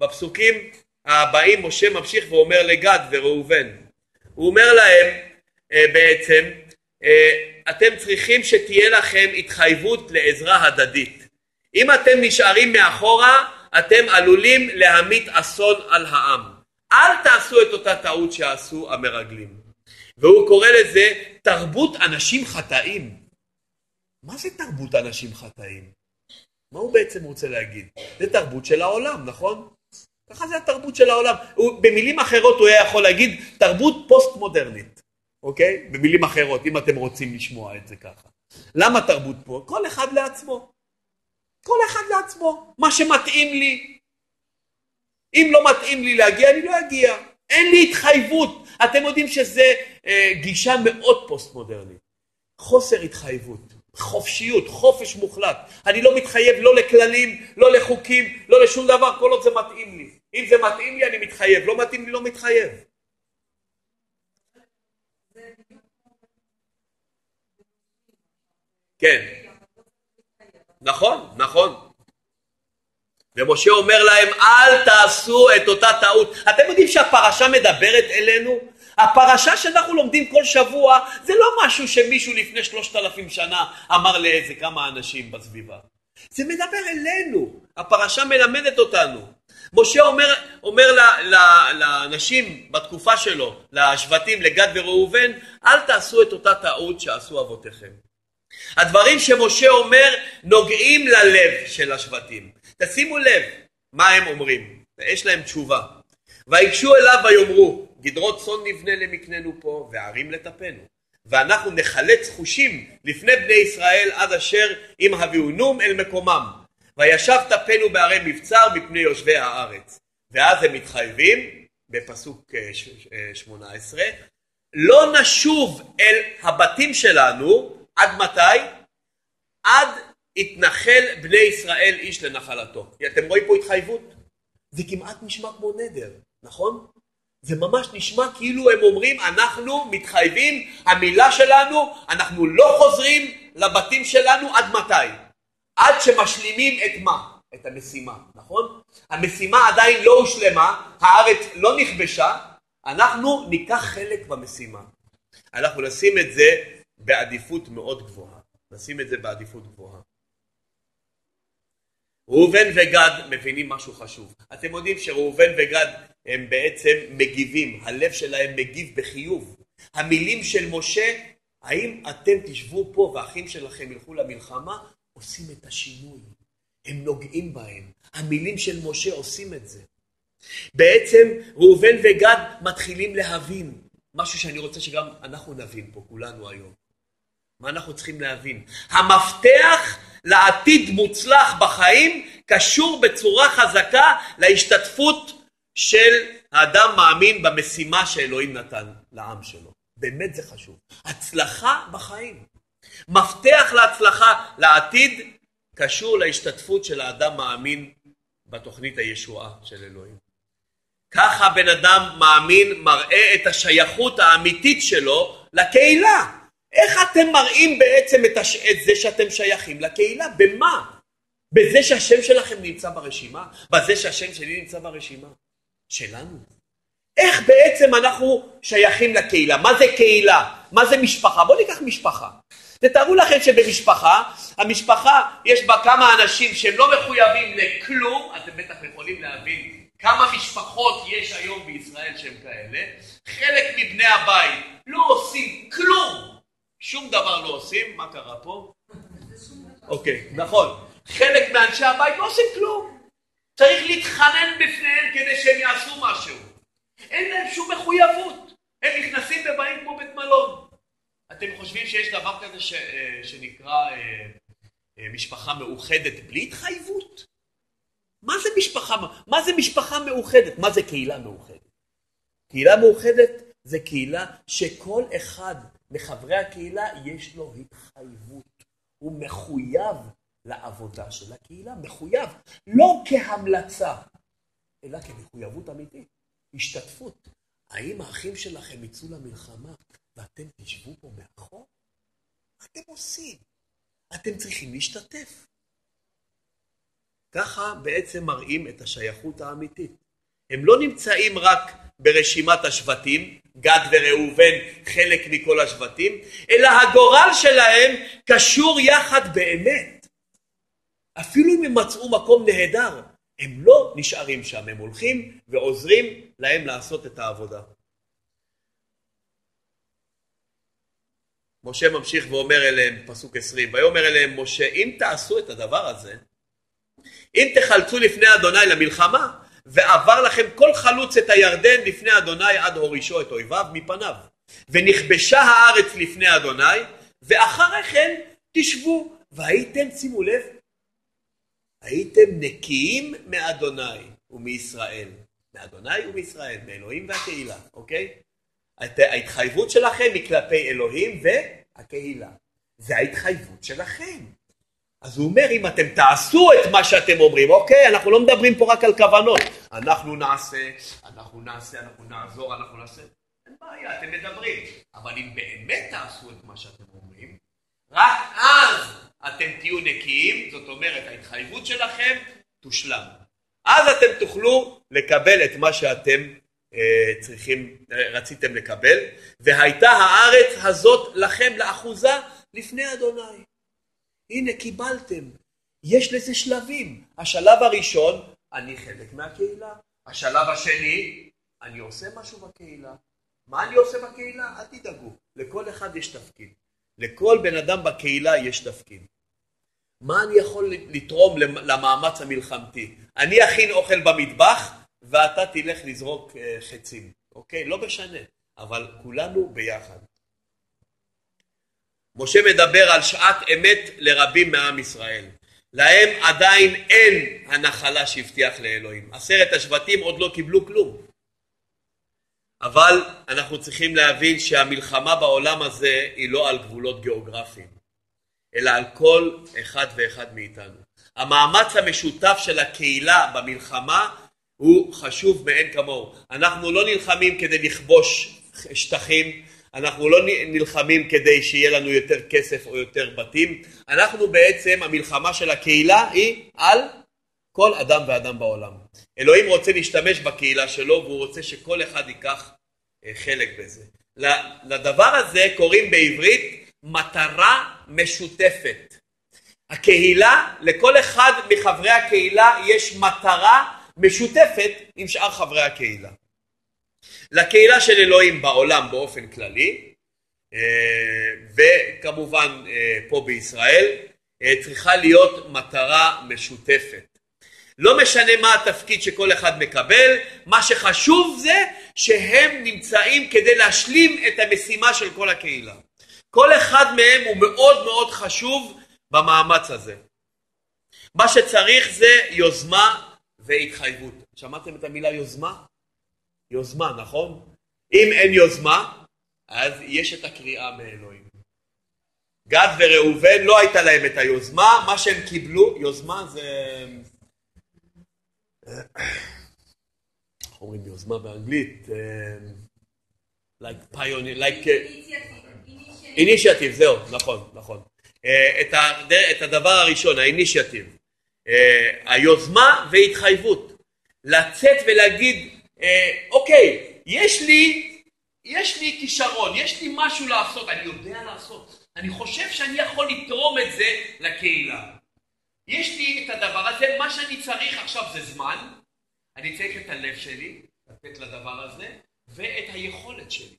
בפסוקים הבאים משה ממשיך ואומר לגד וראובן. הוא אומר להם אה, בעצם, אה, אתם צריכים שתהיה לכם התחייבות לעזרה הדדית. אם אתם נשארים מאחורה, אתם עלולים להמיט אסון על העם. אל תעשו את אותה טעות שעשו המרגלים. והוא קורא לזה תרבות אנשים חטאים. מה זה תרבות אנשים חטאים? מה הוא בעצם רוצה להגיד? זה תרבות של העולם, נכון? ככה זה התרבות של העולם. הוא, במילים אחרות הוא היה יכול להגיד תרבות פוסט מודרנית, אוקיי? במילים אחרות, אם אתם רוצים לשמוע את זה ככה. למה תרבות פה? כל אחד לעצמו. כל אחד לעצמו. מה שמתאים לי. אם לא מתאים לי להגיע, אני לא אגיע. אין לי התחייבות. אתם יודעים שזה אה, גישה מאוד פוסט מודרנית. חוסר התחייבות. חופשיות, חופש מוחלט. אני לא מתחייב לא לכללים, לא לחוקים, לא לשום דבר, כל עוד זה מתאים לי. אם זה מתאים לי, אני מתחייב. לא מתאים לי, לא מתחייב. כן. נכון, נכון. ומשה אומר להם, אל תעשו את אותה טעות. אתם יודעים שהפרשה מדברת אלינו? הפרשה שאנחנו לומדים כל שבוע זה לא משהו שמישהו לפני שלושת אלפים שנה אמר לאיזה כמה אנשים בסביבה. זה מדבר אלינו, הפרשה מלמדת אותנו. משה אומר, אומר לאנשים בתקופה שלו, לשבטים, לגד וראובן, אל תעשו את אותה טעות שעשו אבותיכם. הדברים שמשה אומר נוגעים ללב של השבטים. תשימו לב מה הם אומרים, ויש להם תשובה. ויגשו אליו ויאמרו, גדרות צאן נבנה למקננו פה, וערים לטפנו. ואנחנו נחלץ חושים לפני בני ישראל עד אשר אם הביאונום אל מקומם. וישב טפנו בערי מבצר מפני יושבי הארץ. ואז הם מתחייבים, בפסוק 18, אה, אה, לא נשוב אל הבתים שלנו, עד מתי? עד יתנחל בני ישראל איש לנחלתו. אתם רואים פה התחייבות? זה כמעט נשמע כמו נדר, נכון? זה ממש נשמע כאילו הם אומרים אנחנו מתחייבים, המילה שלנו, אנחנו לא חוזרים לבתים שלנו עד מתי? עד שמשלימים את מה? את המשימה, נכון? המשימה עדיין לא הושלמה, הארץ לא נכבשה, אנחנו ניקח חלק במשימה. אנחנו נשים את זה בעדיפות מאוד גבוהה. נשים את זה בעדיפות גבוהה. ראובן וגד מבינים משהו חשוב. אתם יודעים שראובן וגד הם בעצם מגיבים, הלב שלהם מגיב בחיוב. המילים של משה, האם אתם תשבו פה והאחים שלכם ילכו למלחמה, עושים את השינוי. הם נוגעים בהם. המילים של משה עושים את זה. בעצם ראובן וגד מתחילים להבין משהו שאני רוצה שגם אנחנו נבין פה, כולנו היום. מה אנחנו צריכים להבין? המפתח לעתיד מוצלח בחיים קשור בצורה חזקה להשתתפות של האדם מאמין במשימה שאלוהים נתן לעם שלו. באמת זה חשוב. הצלחה בחיים. מפתח להצלחה לעתיד קשור להשתתפות של האדם מאמין בתוכנית הישועה של אלוהים. ככה בן אדם מאמין מראה את השייכות האמיתית שלו לקהילה. איך אתם מראים בעצם את, הש... את זה שאתם שייכים לקהילה? במה? בזה שהשם שלכם נמצא ברשימה? בזה שהשם שלי נמצא ברשימה? שלנו. איך בעצם אנחנו שייכים לקהילה? מה זה קהילה? מה זה משפחה? בואו ניקח משפחה. תתארו לכם שבמשפחה, המשפחה יש בה כמה אנשים שהם לא מחויבים לכלום, אתם בטח יכולים להבין כמה משפחות יש היום בישראל שהם כאלה, חלק מבני הבית לא עושים כלום, שום דבר לא עושים, מה קרה פה? אוקיי, נכון, חלק מאנשי הבית לא עושים כלום, צריך להתחנן בפניהם כדי שהם יעשו משהו, אין להם שום מחויבות, הם נכנסים ובאים כמו בית מלון. אתם חושבים שיש דבר כזה ש, אה, שנקרא אה, אה, משפחה מאוחדת בלי התחייבות? מה זה משפחה, מה זה משפחה מאוחדת? מה זה קהילה מאוחדת? קהילה מאוחדת זה קהילה שכל אחד מחברי הקהילה יש לו התחייבות. הוא מחויב לעבודה של הקהילה, מחויב, לא כהמלצה, אלא כמחויבות אמיתית, השתתפות. האם האחים שלכם יצאו למלחמה ואתם תשבו פה מאחור? מה אתם עושים? אתם צריכים להשתתף. ככה בעצם מראים את השייכות האמיתית. הם לא נמצאים רק ברשימת השבטים, גד וראובן חלק מכל השבטים, אלא הגורל שלהם קשור יחד באמת. אפילו אם הם מצאו מקום נהדר, הם לא נשארים שם, הם הולכים ועוזרים להם לעשות את העבודה. משה ממשיך ואומר אליהם, פסוק עשרים, ויאמר אליהם משה, אם תעשו את הדבר הזה, אם תחלצו לפני אדוני למלחמה, ועבר לכם כל חלוץ את הירדן לפני אדוני עד הורישו את אויביו מפניו. ונכבשה הארץ לפני אדוני, ואחרי כן תשבו, והייתם, שימו לב, הייתם נקיים מאדוני ומישראל. מאדוני ומישראל, מאלוהים והקהילה, אוקיי? ההתחייבות שלכם היא כלפי אלוהים והקהילה. זה ההתחייבות שלכם. אז הוא אומר, אם אתם תעשו את מה שאתם אומרים, אוקיי, אנחנו לא מדברים פה רק על כוונות. אנחנו נעשה, אנחנו נעשה, אנחנו נעזור, אנחנו נעשה. אין בעיה, אתם מדברים. אבל אם באמת תעשו את מה שאתם אומרים, רק אז אתם תהיו נקיים, זאת אומרת, ההתחייבות שלכם תושלם. אז אתם תוכלו לקבל את מה שאתם אה, צריכים, אה, רציתם לקבל, והייתה הארץ הזאת לכם לאחוזה לפני אדוני. הנה קיבלתם. יש לזה שלבים. השלב הראשון, אני חלק מהקהילה. השלב השני, אני עושה משהו בקהילה. מה אני עושה בקהילה? אל תדאגו. לכל אחד יש תפקיד. לכל בן אדם בקהילה יש תפקיד. מה אני יכול לתרום למאמץ המלחמתי? אני אכין אוכל במטבח ואתה תלך לזרוק אה, חצים, אוקיי? לא משנה, אבל כולנו ביחד. משה מדבר על שעת אמת לרבים מעם ישראל. להם עדיין אין הנחלה שהבטיח לאלוהים. עשרת השבטים עוד לא קיבלו כלום. אבל אנחנו צריכים להבין שהמלחמה בעולם הזה היא לא על גבולות גיאוגרפיים, אלא על כל אחד ואחד מאיתנו. המאמץ המשותף של הקהילה במלחמה הוא חשוב מאין כמוהו. אנחנו לא נלחמים כדי לכבוש שטחים, אנחנו לא נלחמים כדי שיהיה לנו יותר כסף או יותר בתים, אנחנו בעצם, המלחמה של הקהילה היא על כל אדם ואדם בעולם. אלוהים רוצה להשתמש בקהילה שלו והוא רוצה שכל אחד ייקח אה, חלק בזה. לדבר הזה קוראים בעברית מטרה משותפת. הקהילה, לכל אחד מחברי הקהילה יש מטרה משותפת עם שאר חברי הקהילה. לקהילה של אלוהים בעולם באופן כללי, אה, וכמובן אה, פה בישראל, אה, צריכה להיות מטרה משותפת. לא משנה מה התפקיד שכל אחד מקבל, מה שחשוב זה שהם נמצאים כדי להשלים את המשימה של כל הקהילה. כל אחד מהם הוא מאוד מאוד חשוב במאמץ הזה. מה שצריך זה יוזמה והתחייבות. שמעתם את המילה יוזמה? יוזמה, נכון? אם אין יוזמה, אז יש את הקריאה מאלוהים. גד וראובן לא הייתה להם את היוזמה, מה שהם קיבלו, יוזמה זה... איך אומרים יוזמה באנגלית? like pioneer, like... אינישיאטיב, זהו, נכון, נכון. את, את הדבר הראשון, האינישיאטיב. היוזמה והתחייבות. לצאת ולהגיד, אוקיי, יש לי, יש לי כישרון, יש לי משהו לעשות, אני יודע לעשות. אני חושב שאני יכול לתרום את זה לקהילה. יש לי את הדבר הזה, מה שאני צריך עכשיו זה זמן, אני צריך את הלב שלי, לתת לדבר הזה, ואת היכולת שלי.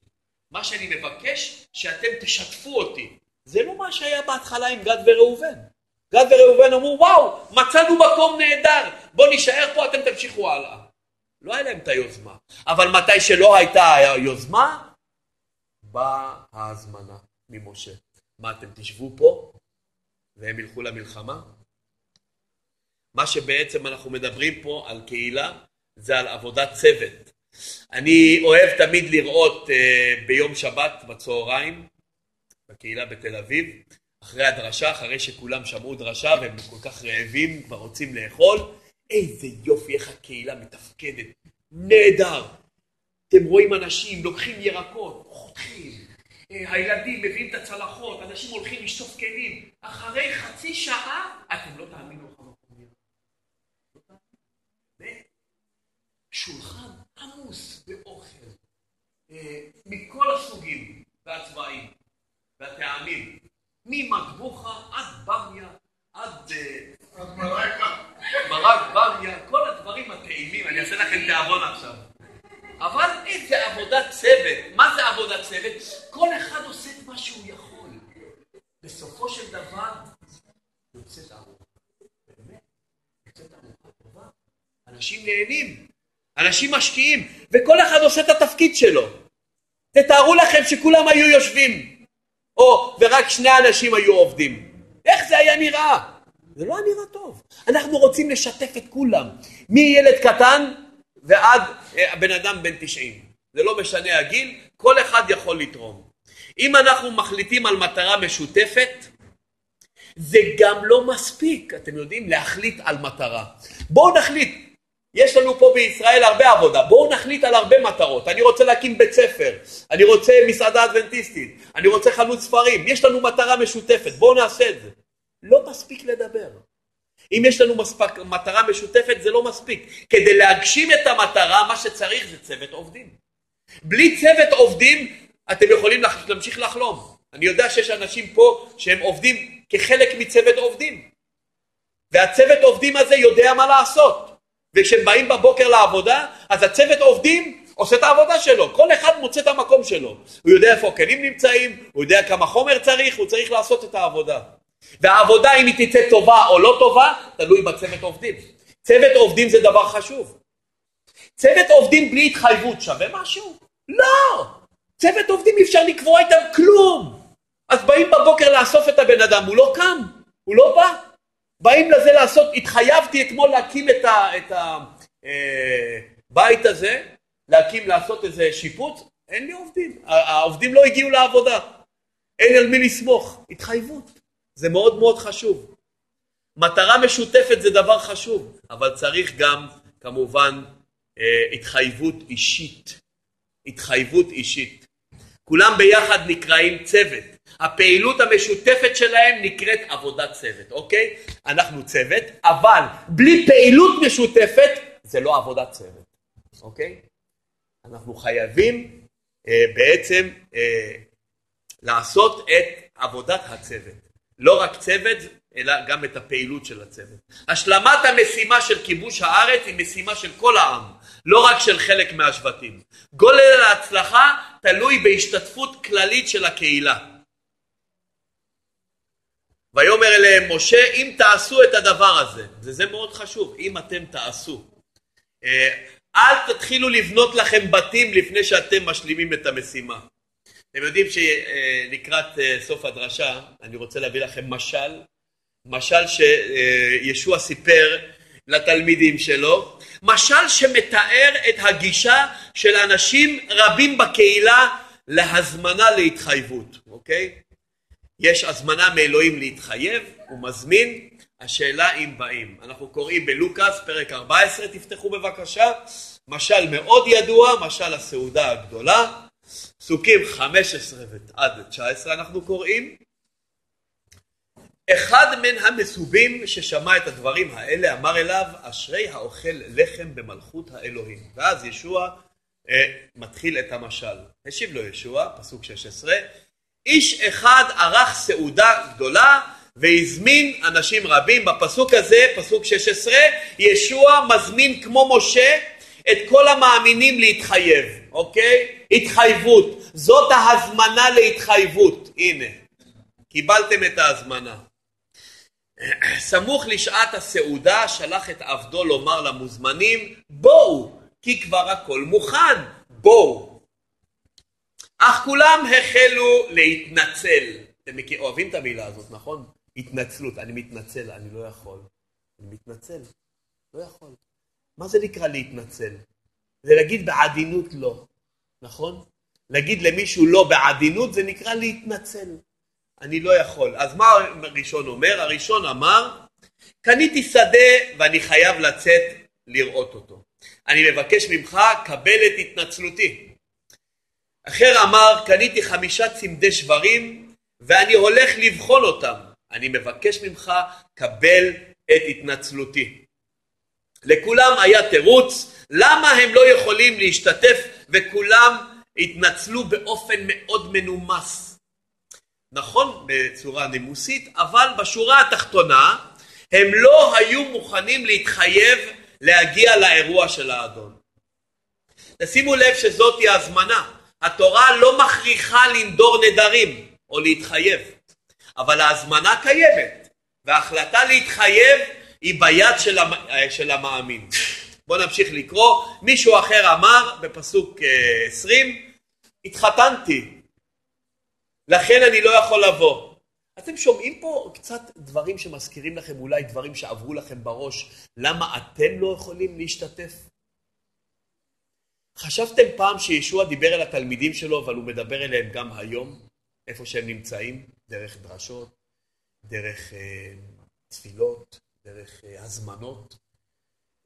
מה שאני מבקש, שאתם תשתפו אותי. זה לא מה שהיה בהתחלה עם גד וראובן. גד וראובן אמרו, וואו, מצאנו מקום נהדר, בואו נישאר פה, אתם תמשיכו הלאה. לא היה להם את היוזמה. אבל מתי שלא הייתה היוזמה, באה ההזמנה ממשה. מה, אתם תשבו פה והם ילכו למלחמה? מה שבעצם אנחנו מדברים פה על קהילה זה על עבודת צוות. אני אוהב תמיד לראות uh, ביום שבת בצהריים בקהילה בתל אביב, אחרי הדרשה, אחרי שכולם שמעו דרשה והם כל כך רעבים, כבר רוצים לאכול, איזה יופי, איך הקהילה מתפקדת, נהדר. אתם רואים אנשים, לוקחים ירקות, חותכים, אה, הילדים מביאים את הצלחות, אנשים הולכים לשטוף כלים, אחרי חצי שעה, אתם לא תאמינו המקום נראה. שולחן עמוס באוכל, אה, מכל הסוגים והצבעים והטעמים, ממטבוחה עד במיה, עד אה, מרק במיה, כל הדברים הטעימים, אני אעשה לכם תיאבון עכשיו. אבל איזה עבודת צוות, מה זה עבודת צוות? כל אחד עושה את מה שהוא יכול. בסופו של דבר, יוצאת ארוחה. באמת. אנשים נהנים, אנשים משקיעים, וכל אחד עושה את התפקיד שלו. תתארו לכם שכולם היו יושבים, או ורק שני אנשים היו עובדים. איך זה היה נראה? זה לא נראה טוב. אנחנו רוצים לשתף את כולם, מילד קטן ועד אה, הבן אדם בן 90. זה לא משנה הגיל, כל אחד יכול לתרום. אם אנחנו מחליטים על מטרה משותפת, זה גם לא מספיק, אתם יודעים, להחליט על מטרה. בואו נחליט, יש לנו פה בישראל הרבה עבודה, בואו נחליט על הרבה מטרות. אני רוצה להקים בית ספר, אני רוצה מסעדה אדבנטיסטית, אני רוצה חנות ספרים, יש לנו מטרה משותפת, בואו נעשה את זה. לא מספיק לדבר. אם יש לנו מספק, מטרה משותפת זה לא מספיק. כדי להגשים את המטרה מה שצריך זה צוות עובדים. בלי צוות עובדים אתם יכולים להמשיך לחלום. אני יודע שיש אנשים פה שהם עובדים כחלק מצוות עובדים. והצוות עובדים הזה יודע מה לעשות. וכשהם באים בבוקר לעבודה, אז הצוות עובדים עושה את העבודה שלו. כל אחד מוצא את המקום שלו. הוא יודע איפה הכלים נמצאים, הוא יודע כמה חומר צריך, הוא צריך לעשות את העבודה. והעבודה אם היא תצא טובה או לא טובה, תלוי בצוות עובדים. צוות עובדים זה דבר חשוב. צוות עובדים בלי התחייבות שווה משהו? לא! צוות עובדים אי אפשר לקבוע איתם כלום. אז באים בבוקר לאסוף את הבן אדם, הוא לא קם, הוא לא בא. באים לזה לעשות, התחייבתי אתמול להקים את הבית אה, הזה, להקים, לעשות איזה שיפוץ, אין לי עובדים. העובדים לא הגיעו לעבודה. אין על מי לסמוך. התחייבות. זה מאוד מאוד חשוב. מטרה משותפת זה דבר חשוב, אבל צריך גם כמובן אה, התחייבות אישית. התחייבות אישית. כולם ביחד נקראים צוות. הפעילות המשותפת שלהם נקראת עבודת צוות, אוקיי? אנחנו צוות, אבל בלי פעילות משותפת זה לא עבודת צוות, אוקיי? אנחנו חייבים אה, בעצם אה, לעשות את עבודת הצוות. לא רק צוות, אלא גם את הפעילות של הצוות. השלמת המשימה של כיבוש הארץ היא משימה של כל העם, לא רק של חלק מהשבטים. גודל ההצלחה תלוי בהשתתפות כללית של הקהילה. ויאמר אליהם משה, אם תעשו את הדבר הזה, וזה מאוד חשוב, אם אתם תעשו. אה, אל תתחילו לבנות לכם בתים לפני שאתם משלימים את המשימה. אתם יודעים שלקראת אה, סוף הדרשה אני רוצה להביא לכם משל משל שישוע סיפר לתלמידים שלו, משל שמתאר את הגישה של אנשים רבים בקהילה להזמנה להתחייבות, אוקיי? יש הזמנה מאלוהים להתחייב, הוא מזמין, השאלה אם באים. אנחנו קוראים בלוקאס, פרק 14, תפתחו בבקשה, משל מאוד ידוע, משל הסעודה הגדולה, פסוקים 15 עד 19 אנחנו קוראים. אחד מן המסובים ששמע את הדברים האלה אמר אליו אשרי האוכל לחם במלכות האלוהים. ואז ישוע אה, מתחיל את המשל. השיב לו ישוע פסוק 16 איש אחד ערך סעודה גדולה והזמין אנשים רבים. בפסוק הזה פסוק 16 ישוע מזמין כמו משה את כל המאמינים להתחייב אוקיי? התחייבות זאת ההזמנה להתחייבות. הנה קיבלתם את ההזמנה. סמוך לשעת הסעודה שלח את עבדו לומר למוזמנים בואו כי כבר הכל מוכן בואו. אך כולם החלו להתנצל. אתם אוהבים את המילה הזאת נכון? התנצלות. אני מתנצל אני לא יכול. אני מתנצל. לא יכול. מה זה נקרא להתנצל? זה להגיד בעדינות לא נכון? להגיד למישהו לא בעדינות זה נקרא להתנצל אני לא יכול. אז מה הראשון אומר? הראשון אמר, קניתי שדה ואני חייב לצאת לראות אותו. אני מבקש ממך, קבל את התנצלותי. אחר אמר, קניתי חמישה צמדי שברים ואני הולך לבחון אותם. אני מבקש ממך, קבל את התנצלותי. לכולם היה תירוץ, למה הם לא יכולים להשתתף וכולם התנצלו באופן מאוד מנומס. נכון בצורה נימוסית, אבל בשורה התחתונה הם לא היו מוכנים להתחייב להגיע לאירוע של האדון. תשימו לב שזאתי הזמנה. התורה לא מכריחה לנדור נדרים או להתחייב, אבל ההזמנה קיימת, וההחלטה להתחייב היא ביד של, המ... של המאמין. בואו נמשיך לקרוא. מישהו אחר אמר בפסוק 20, אה, התחתנתי, לכן אני לא יכול לבוא. אתם שומעים פה קצת דברים שמזכירים לכם אולי דברים שעברו לכם בראש, למה אתם לא יכולים להשתתף? חשבתם פעם שישוע דיבר אל התלמידים שלו, אבל הוא מדבר אליהם גם היום, איפה שהם נמצאים, דרך דרשות, דרך אה, תפילות, דרך אה, הזמנות.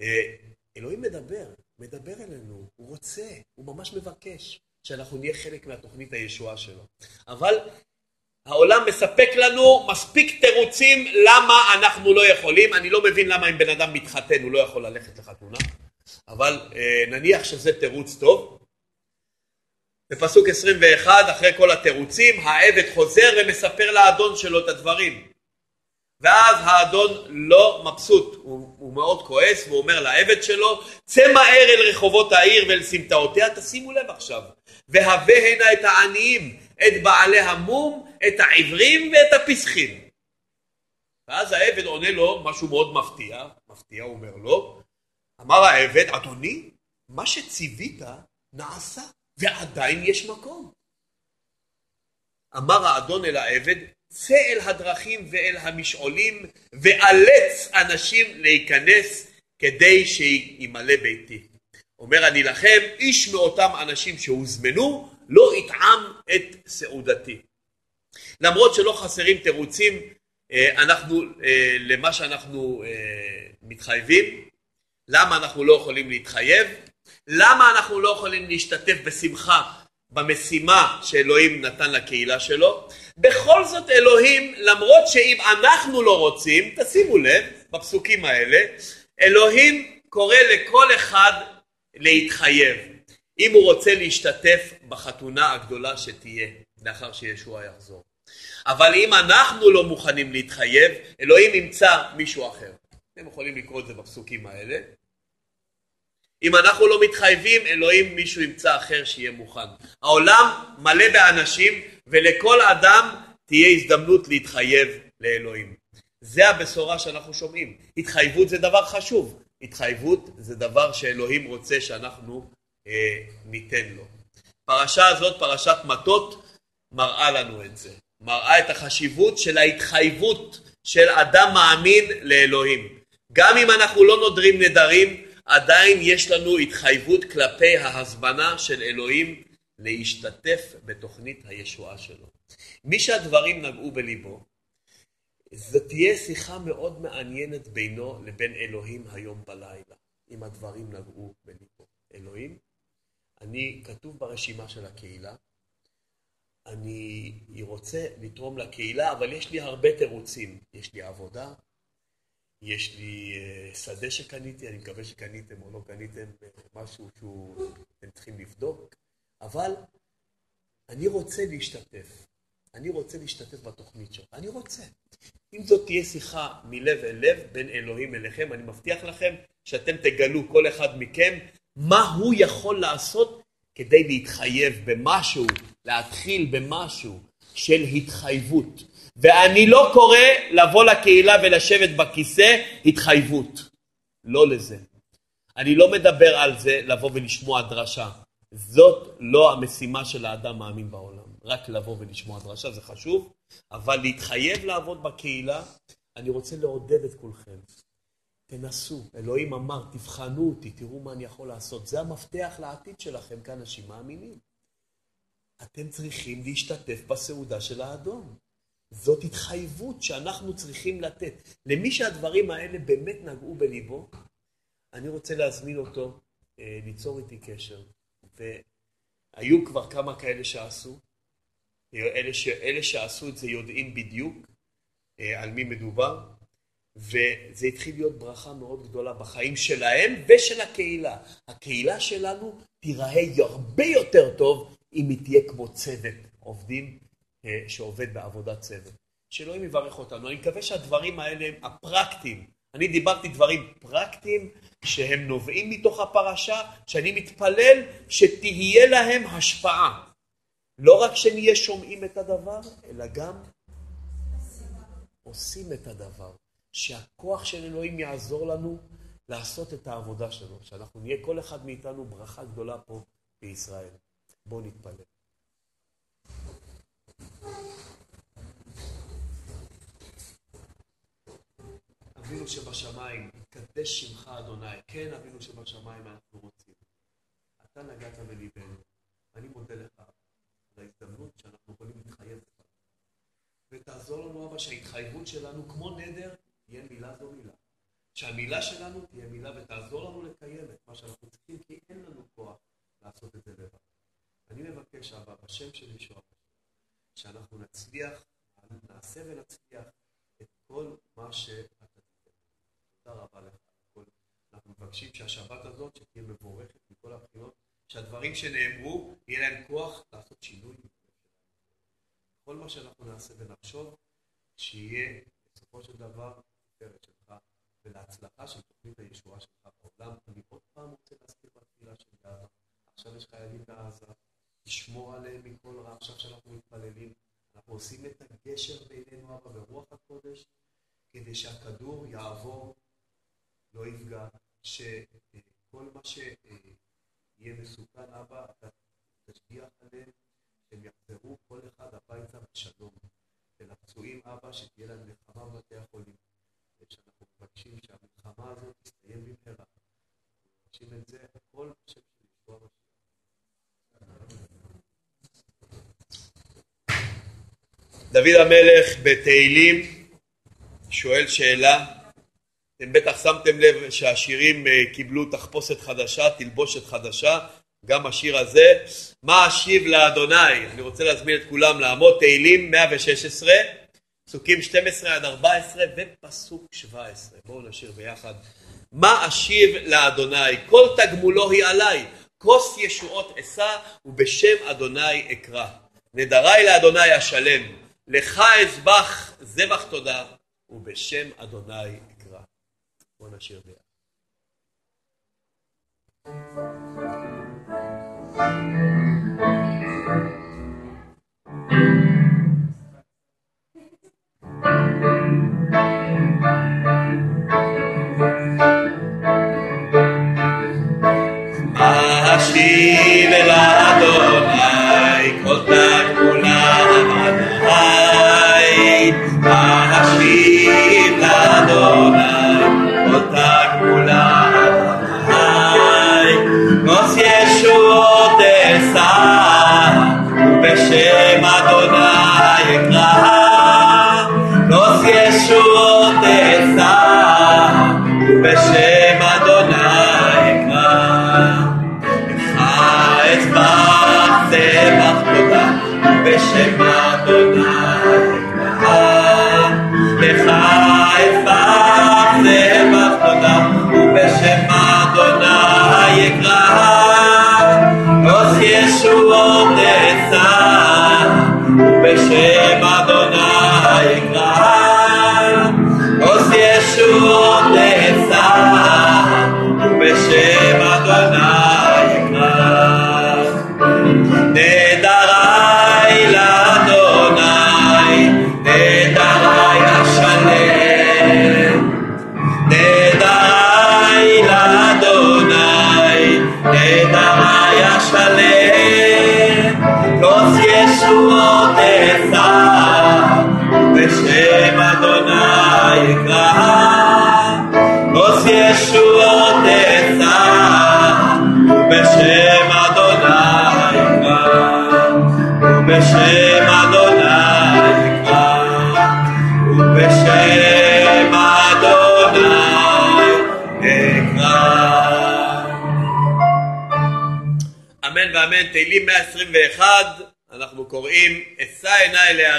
אה, אלוהים מדבר, מדבר אלינו, הוא רוצה, הוא ממש מבקש. שאנחנו נהיה חלק מהתוכנית הישועה שלו. אבל העולם מספק לנו מספיק תירוצים למה אנחנו לא יכולים. אני לא מבין למה אם בן אדם מתחתן הוא לא יכול ללכת לחתונה, אבל אה, נניח שזה תירוץ טוב. בפסוק 21, אחרי כל התירוצים, העבד חוזר ומספר לאדון שלו את הדברים. ואז האדון לא מבסוט, הוא, הוא מאוד כועס והוא אומר לעבד שלו, צא מהר אל רחובות העיר ואל סמטאותיה, תשימו לב עכשיו, והווה הנה את העניים, את בעלי המום, את העברים ואת הפסחים. ואז העבד עונה לו משהו מאוד מפתיע, מפתיע הוא אומר לו, אמר העבד, אדוני, מה שציווית נעשה, ועדיין יש מקום. אמר האדון אל העבד, צא אל הדרכים ואל המשעולים, ואלץ אנשים להיכנס כדי שימלא ביתי. אומר אני לכם, איש מאותם אנשים שהוזמנו לא יטעם את סעודתי. למרות שלא חסרים תירוצים אה, אנחנו, אה, למה שאנחנו אה, מתחייבים, למה אנחנו לא יכולים להתחייב, למה אנחנו לא יכולים להשתתף בשמחה במשימה שאלוהים נתן לקהילה שלו, בכל זאת אלוהים, למרות שאם אנחנו לא רוצים, תשימו לב בפסוקים האלה, אלוהים קורא לכל אחד להתחייב, אם הוא רוצה להשתתף בחתונה הגדולה שתהיה לאחר שישוע יחזור. אבל אם אנחנו לא מוכנים להתחייב, אלוהים ימצא מישהו אחר. אתם יכולים לקרוא את זה בפסוקים האלה. אם אנחנו לא מתחייבים, אלוהים מישהו ימצא אחר שיהיה מוכן. העולם מלא באנשים, ולכל אדם תהיה הזדמנות להתחייב לאלוהים. זה הבשורה שאנחנו שומעים. התחייבות זה דבר חשוב. התחייבות זה דבר שאלוהים רוצה שאנחנו אה, ניתן לו. פרשה הזאת, פרשת מטות, מראה לנו את זה. מראה את החשיבות של ההתחייבות של אדם מאמין לאלוהים. גם אם אנחנו לא נודרים נדרים, עדיין יש לנו התחייבות כלפי ההזמנה של אלוהים להשתתף בתוכנית הישועה שלו. מי שהדברים נגעו בליבו, זו תהיה שיחה מאוד מעניינת בינו לבין אלוהים היום בלילה, אם הדברים נגעו בליבו. אלוהים, אני כתוב ברשימה של הקהילה, אני רוצה לתרום לקהילה, אבל יש לי הרבה תירוצים. יש לי עבודה, יש לי uh, שדה שקניתי, אני מקווה שקניתם או לא קניתם משהו שאתם צריכים לבדוק, אבל אני רוצה להשתתף. אני רוצה להשתתף בתוכנית שלך. אני רוצה. אם זאת תהיה שיחה מלב אל לב בין אלוהים אליכם, אני מבטיח לכם שאתם תגלו כל אחד מכם מה הוא יכול לעשות כדי להתחייב במשהו, להתחיל במשהו של התחייבות. ואני לא קורא לבוא לקהילה ולשבת בכיסא התחייבות. לא לזה. אני לא מדבר על זה לבוא ולשמוע דרשה. זאת לא המשימה של האדם מאמין בעולם. רק לבוא ולשמוע דרשה זה חשוב, אבל להתחייב לעבוד בקהילה, אני רוצה לעודד את כולכם. תנסו, אלוהים אמר, תבחנו אותי, תראו מה אני יכול לעשות. זה המפתח לעתיד שלכם כאנשים מאמינים. אתם צריכים להשתתף בסעודה של האדום. זאת התחייבות שאנחנו צריכים לתת. למי שהדברים האלה באמת נגעו בליבו, אני רוצה להזמין אותו אה, ליצור איתי קשר. והיו כבר כמה כאלה שעשו. אלה, ש, אלה שעשו את זה יודעים בדיוק אה, על מי מדובר. וזה התחיל להיות ברכה מאוד גדולה בחיים שלהם ושל הקהילה. הקהילה שלנו תיראה הרבה יותר טוב אם היא תהיה כמו צוות עובדים אה, שעובד בעבודת צוות. שאלוהים יברך אותנו. אני מקווה שהדברים האלה הם הפרקטיים. אני דיברתי דברים פרקטיים שהם נובעים מתוך הפרשה, שאני מתפלל שתהיה להם השפעה. לא רק שנהיה שומעים את הדבר, אלא גם עושים את הדבר. שהכוח של אלוהים יעזור לנו לעשות את העבודה שלו, שאנחנו נהיה כל אחד מאיתנו ברכה גדולה פה בישראל. בואו נתפלל. אבינו שבשמיים, קדש שמך אדוני. כן, אבינו שבשמיים אנחנו רוצים. אתה נגעת בליבנו. אני מודה לך על ההזדמנות שאנחנו יכולים להתחייב לך. ותעזור לנו, אבא, שההתחייבות שלנו כמו נדר תהיה מילה זו מילה. שהמילה שלנו תהיה מילה ותעזור לנו לקיים את מה שאנחנו צריכים, כי אין לנו כוח לעשות את זה לבד. אני מבקש, אבא, בשם של ישוע, שאנחנו נצליח, נעשה ונצליח את כל מה שאתה תיתן. תודה רבה לך. כל... אנחנו מבקשים שהשבת הזאת, שתהיה מבורכת מכל הבחינות, שהדברים שנאמרו, יהיה להם כוח לעשות שינוי. כל מה שאנחנו נעשה ונחשוב, שיהיה בסופו של דבר לתפארת שלך ולהצלחה של תוכנית הישועה שלך בעולם. אני עוד פעם רוצה להזכיר בתפילה של בעזה. עכשיו יש חיילים בעזה, תשמור עליהם מכל רע. עכשיו שאנחנו מתפללים, אנחנו עושים את הגשר בינינו, אבא, ברוח הקודש, כדי שהכדור יעבור, לא יפגע, שכל מה שיהיה מסוכן, אבא, אתה תשגיח עליהם, שהם יחזרו כל אחד הביתה בשלום. ולפצועים, אבא, שתהיה להם נחמה בבתי החולים. שאנחנו מבקשים שהמלחמה הזאת תסתיים במהרה. אנחנו מבקשים את זה, הכל בשם של ישוע דוד המלך בתהילים שואל שאלה, אתם בטח שמתם לב שהשירים אה, קיבלו תחפושת חדשה, תלבושת חדשה, גם השיר הזה, מה אשיב לאדוני, אני רוצה להזמין את כולם לעמוד, תהילים 116 פסוקים 12 עד 14 ופסוק 17. בואו נשאיר ביחד. מה אשיב לאדוני? כל תגמולו היא עליי. כוס ישועות אשא ובשם אדוני אקרא. נדרי לאדוני אשלם. לך אזבח זבח תודה ובשם אדוני אקרא. בואו נשאיר ביחד.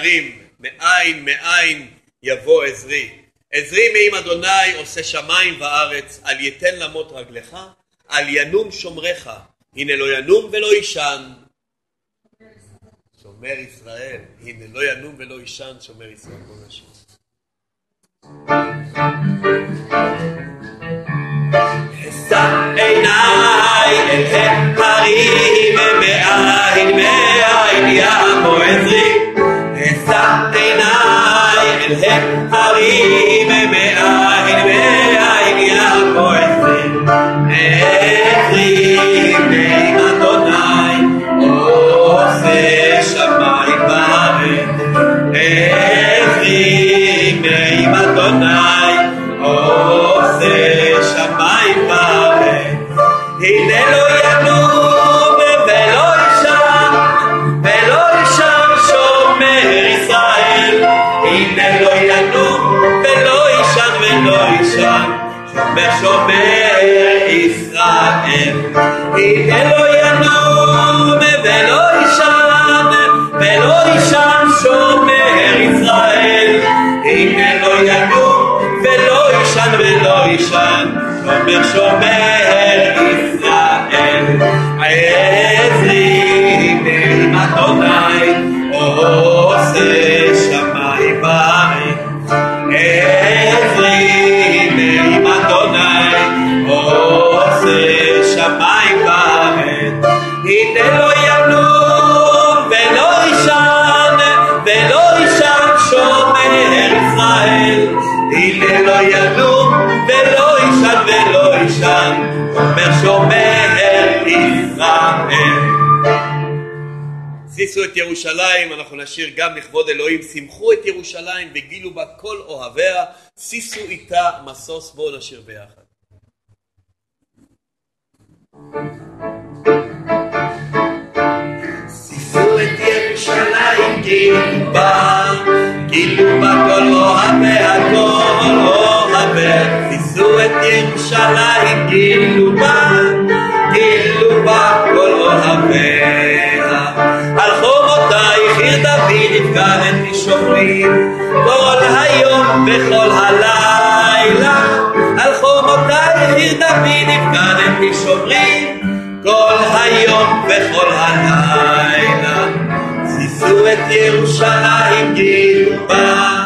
להרים, מאין מאין יבוא עזרי. עזרי מעם אדוני עושה שמיים וארץ, אל יתן למות רגלך, אל ינום שומרך, הנה לא ינום ולא יישן. שומר ישראל, הנה לא ינום ולא יישן, שומר ישראל. בוא נשאיר. אשא עיניי אל ההרים מאין מאין יבוא עזרי עיניי אל ההרים מאין את ירושלים, אנחנו נשיר גם לכבוד אלוהים, שמחו את ירושלים וגילו בה כל אוהביה, שישו איתה משוש, בואו נשיר ביחד. שישו את ירושלים גילו בה, וכל הלילה. על חומותייך עיר דוד הפקדת שומרים, כל היום וכל הלילה. שישו את ירושלים גילו בה,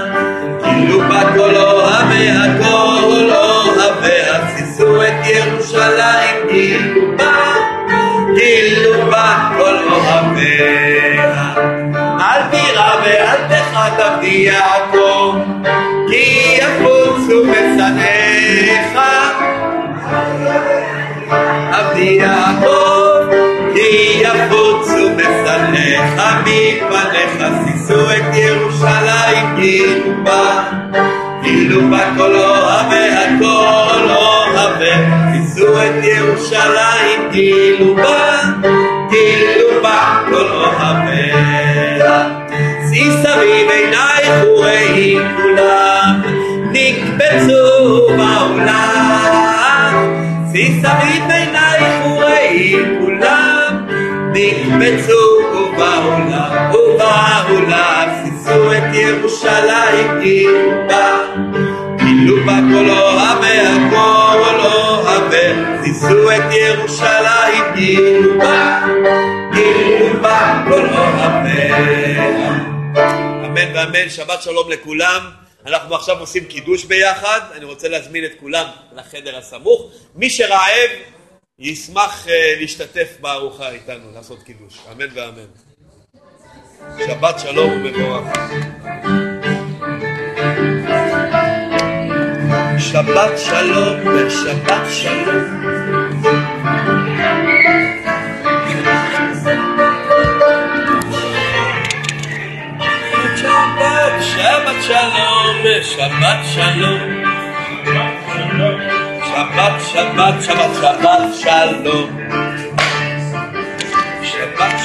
גילו בה כל אוהביה, בא, כאילו בא כל אוהבי הכל אוהבי, תישאו את ירושלים כאילו בא. כל. אמן ואמן, שבת שלום לכולם. אנחנו עכשיו עושים קידוש ביחד, אני רוצה להזמין את כולם לחדר הסמוך. מי שרעב ישמח אה, להשתתף בארוחה איתנו, לעשות קידוש. אמן ואמן. שבת שלום ומבורך. שבת שלום ושבת שלום. שבת שלום ושבת שלום. שבת, שבת, שבת, שבת שלום. שבת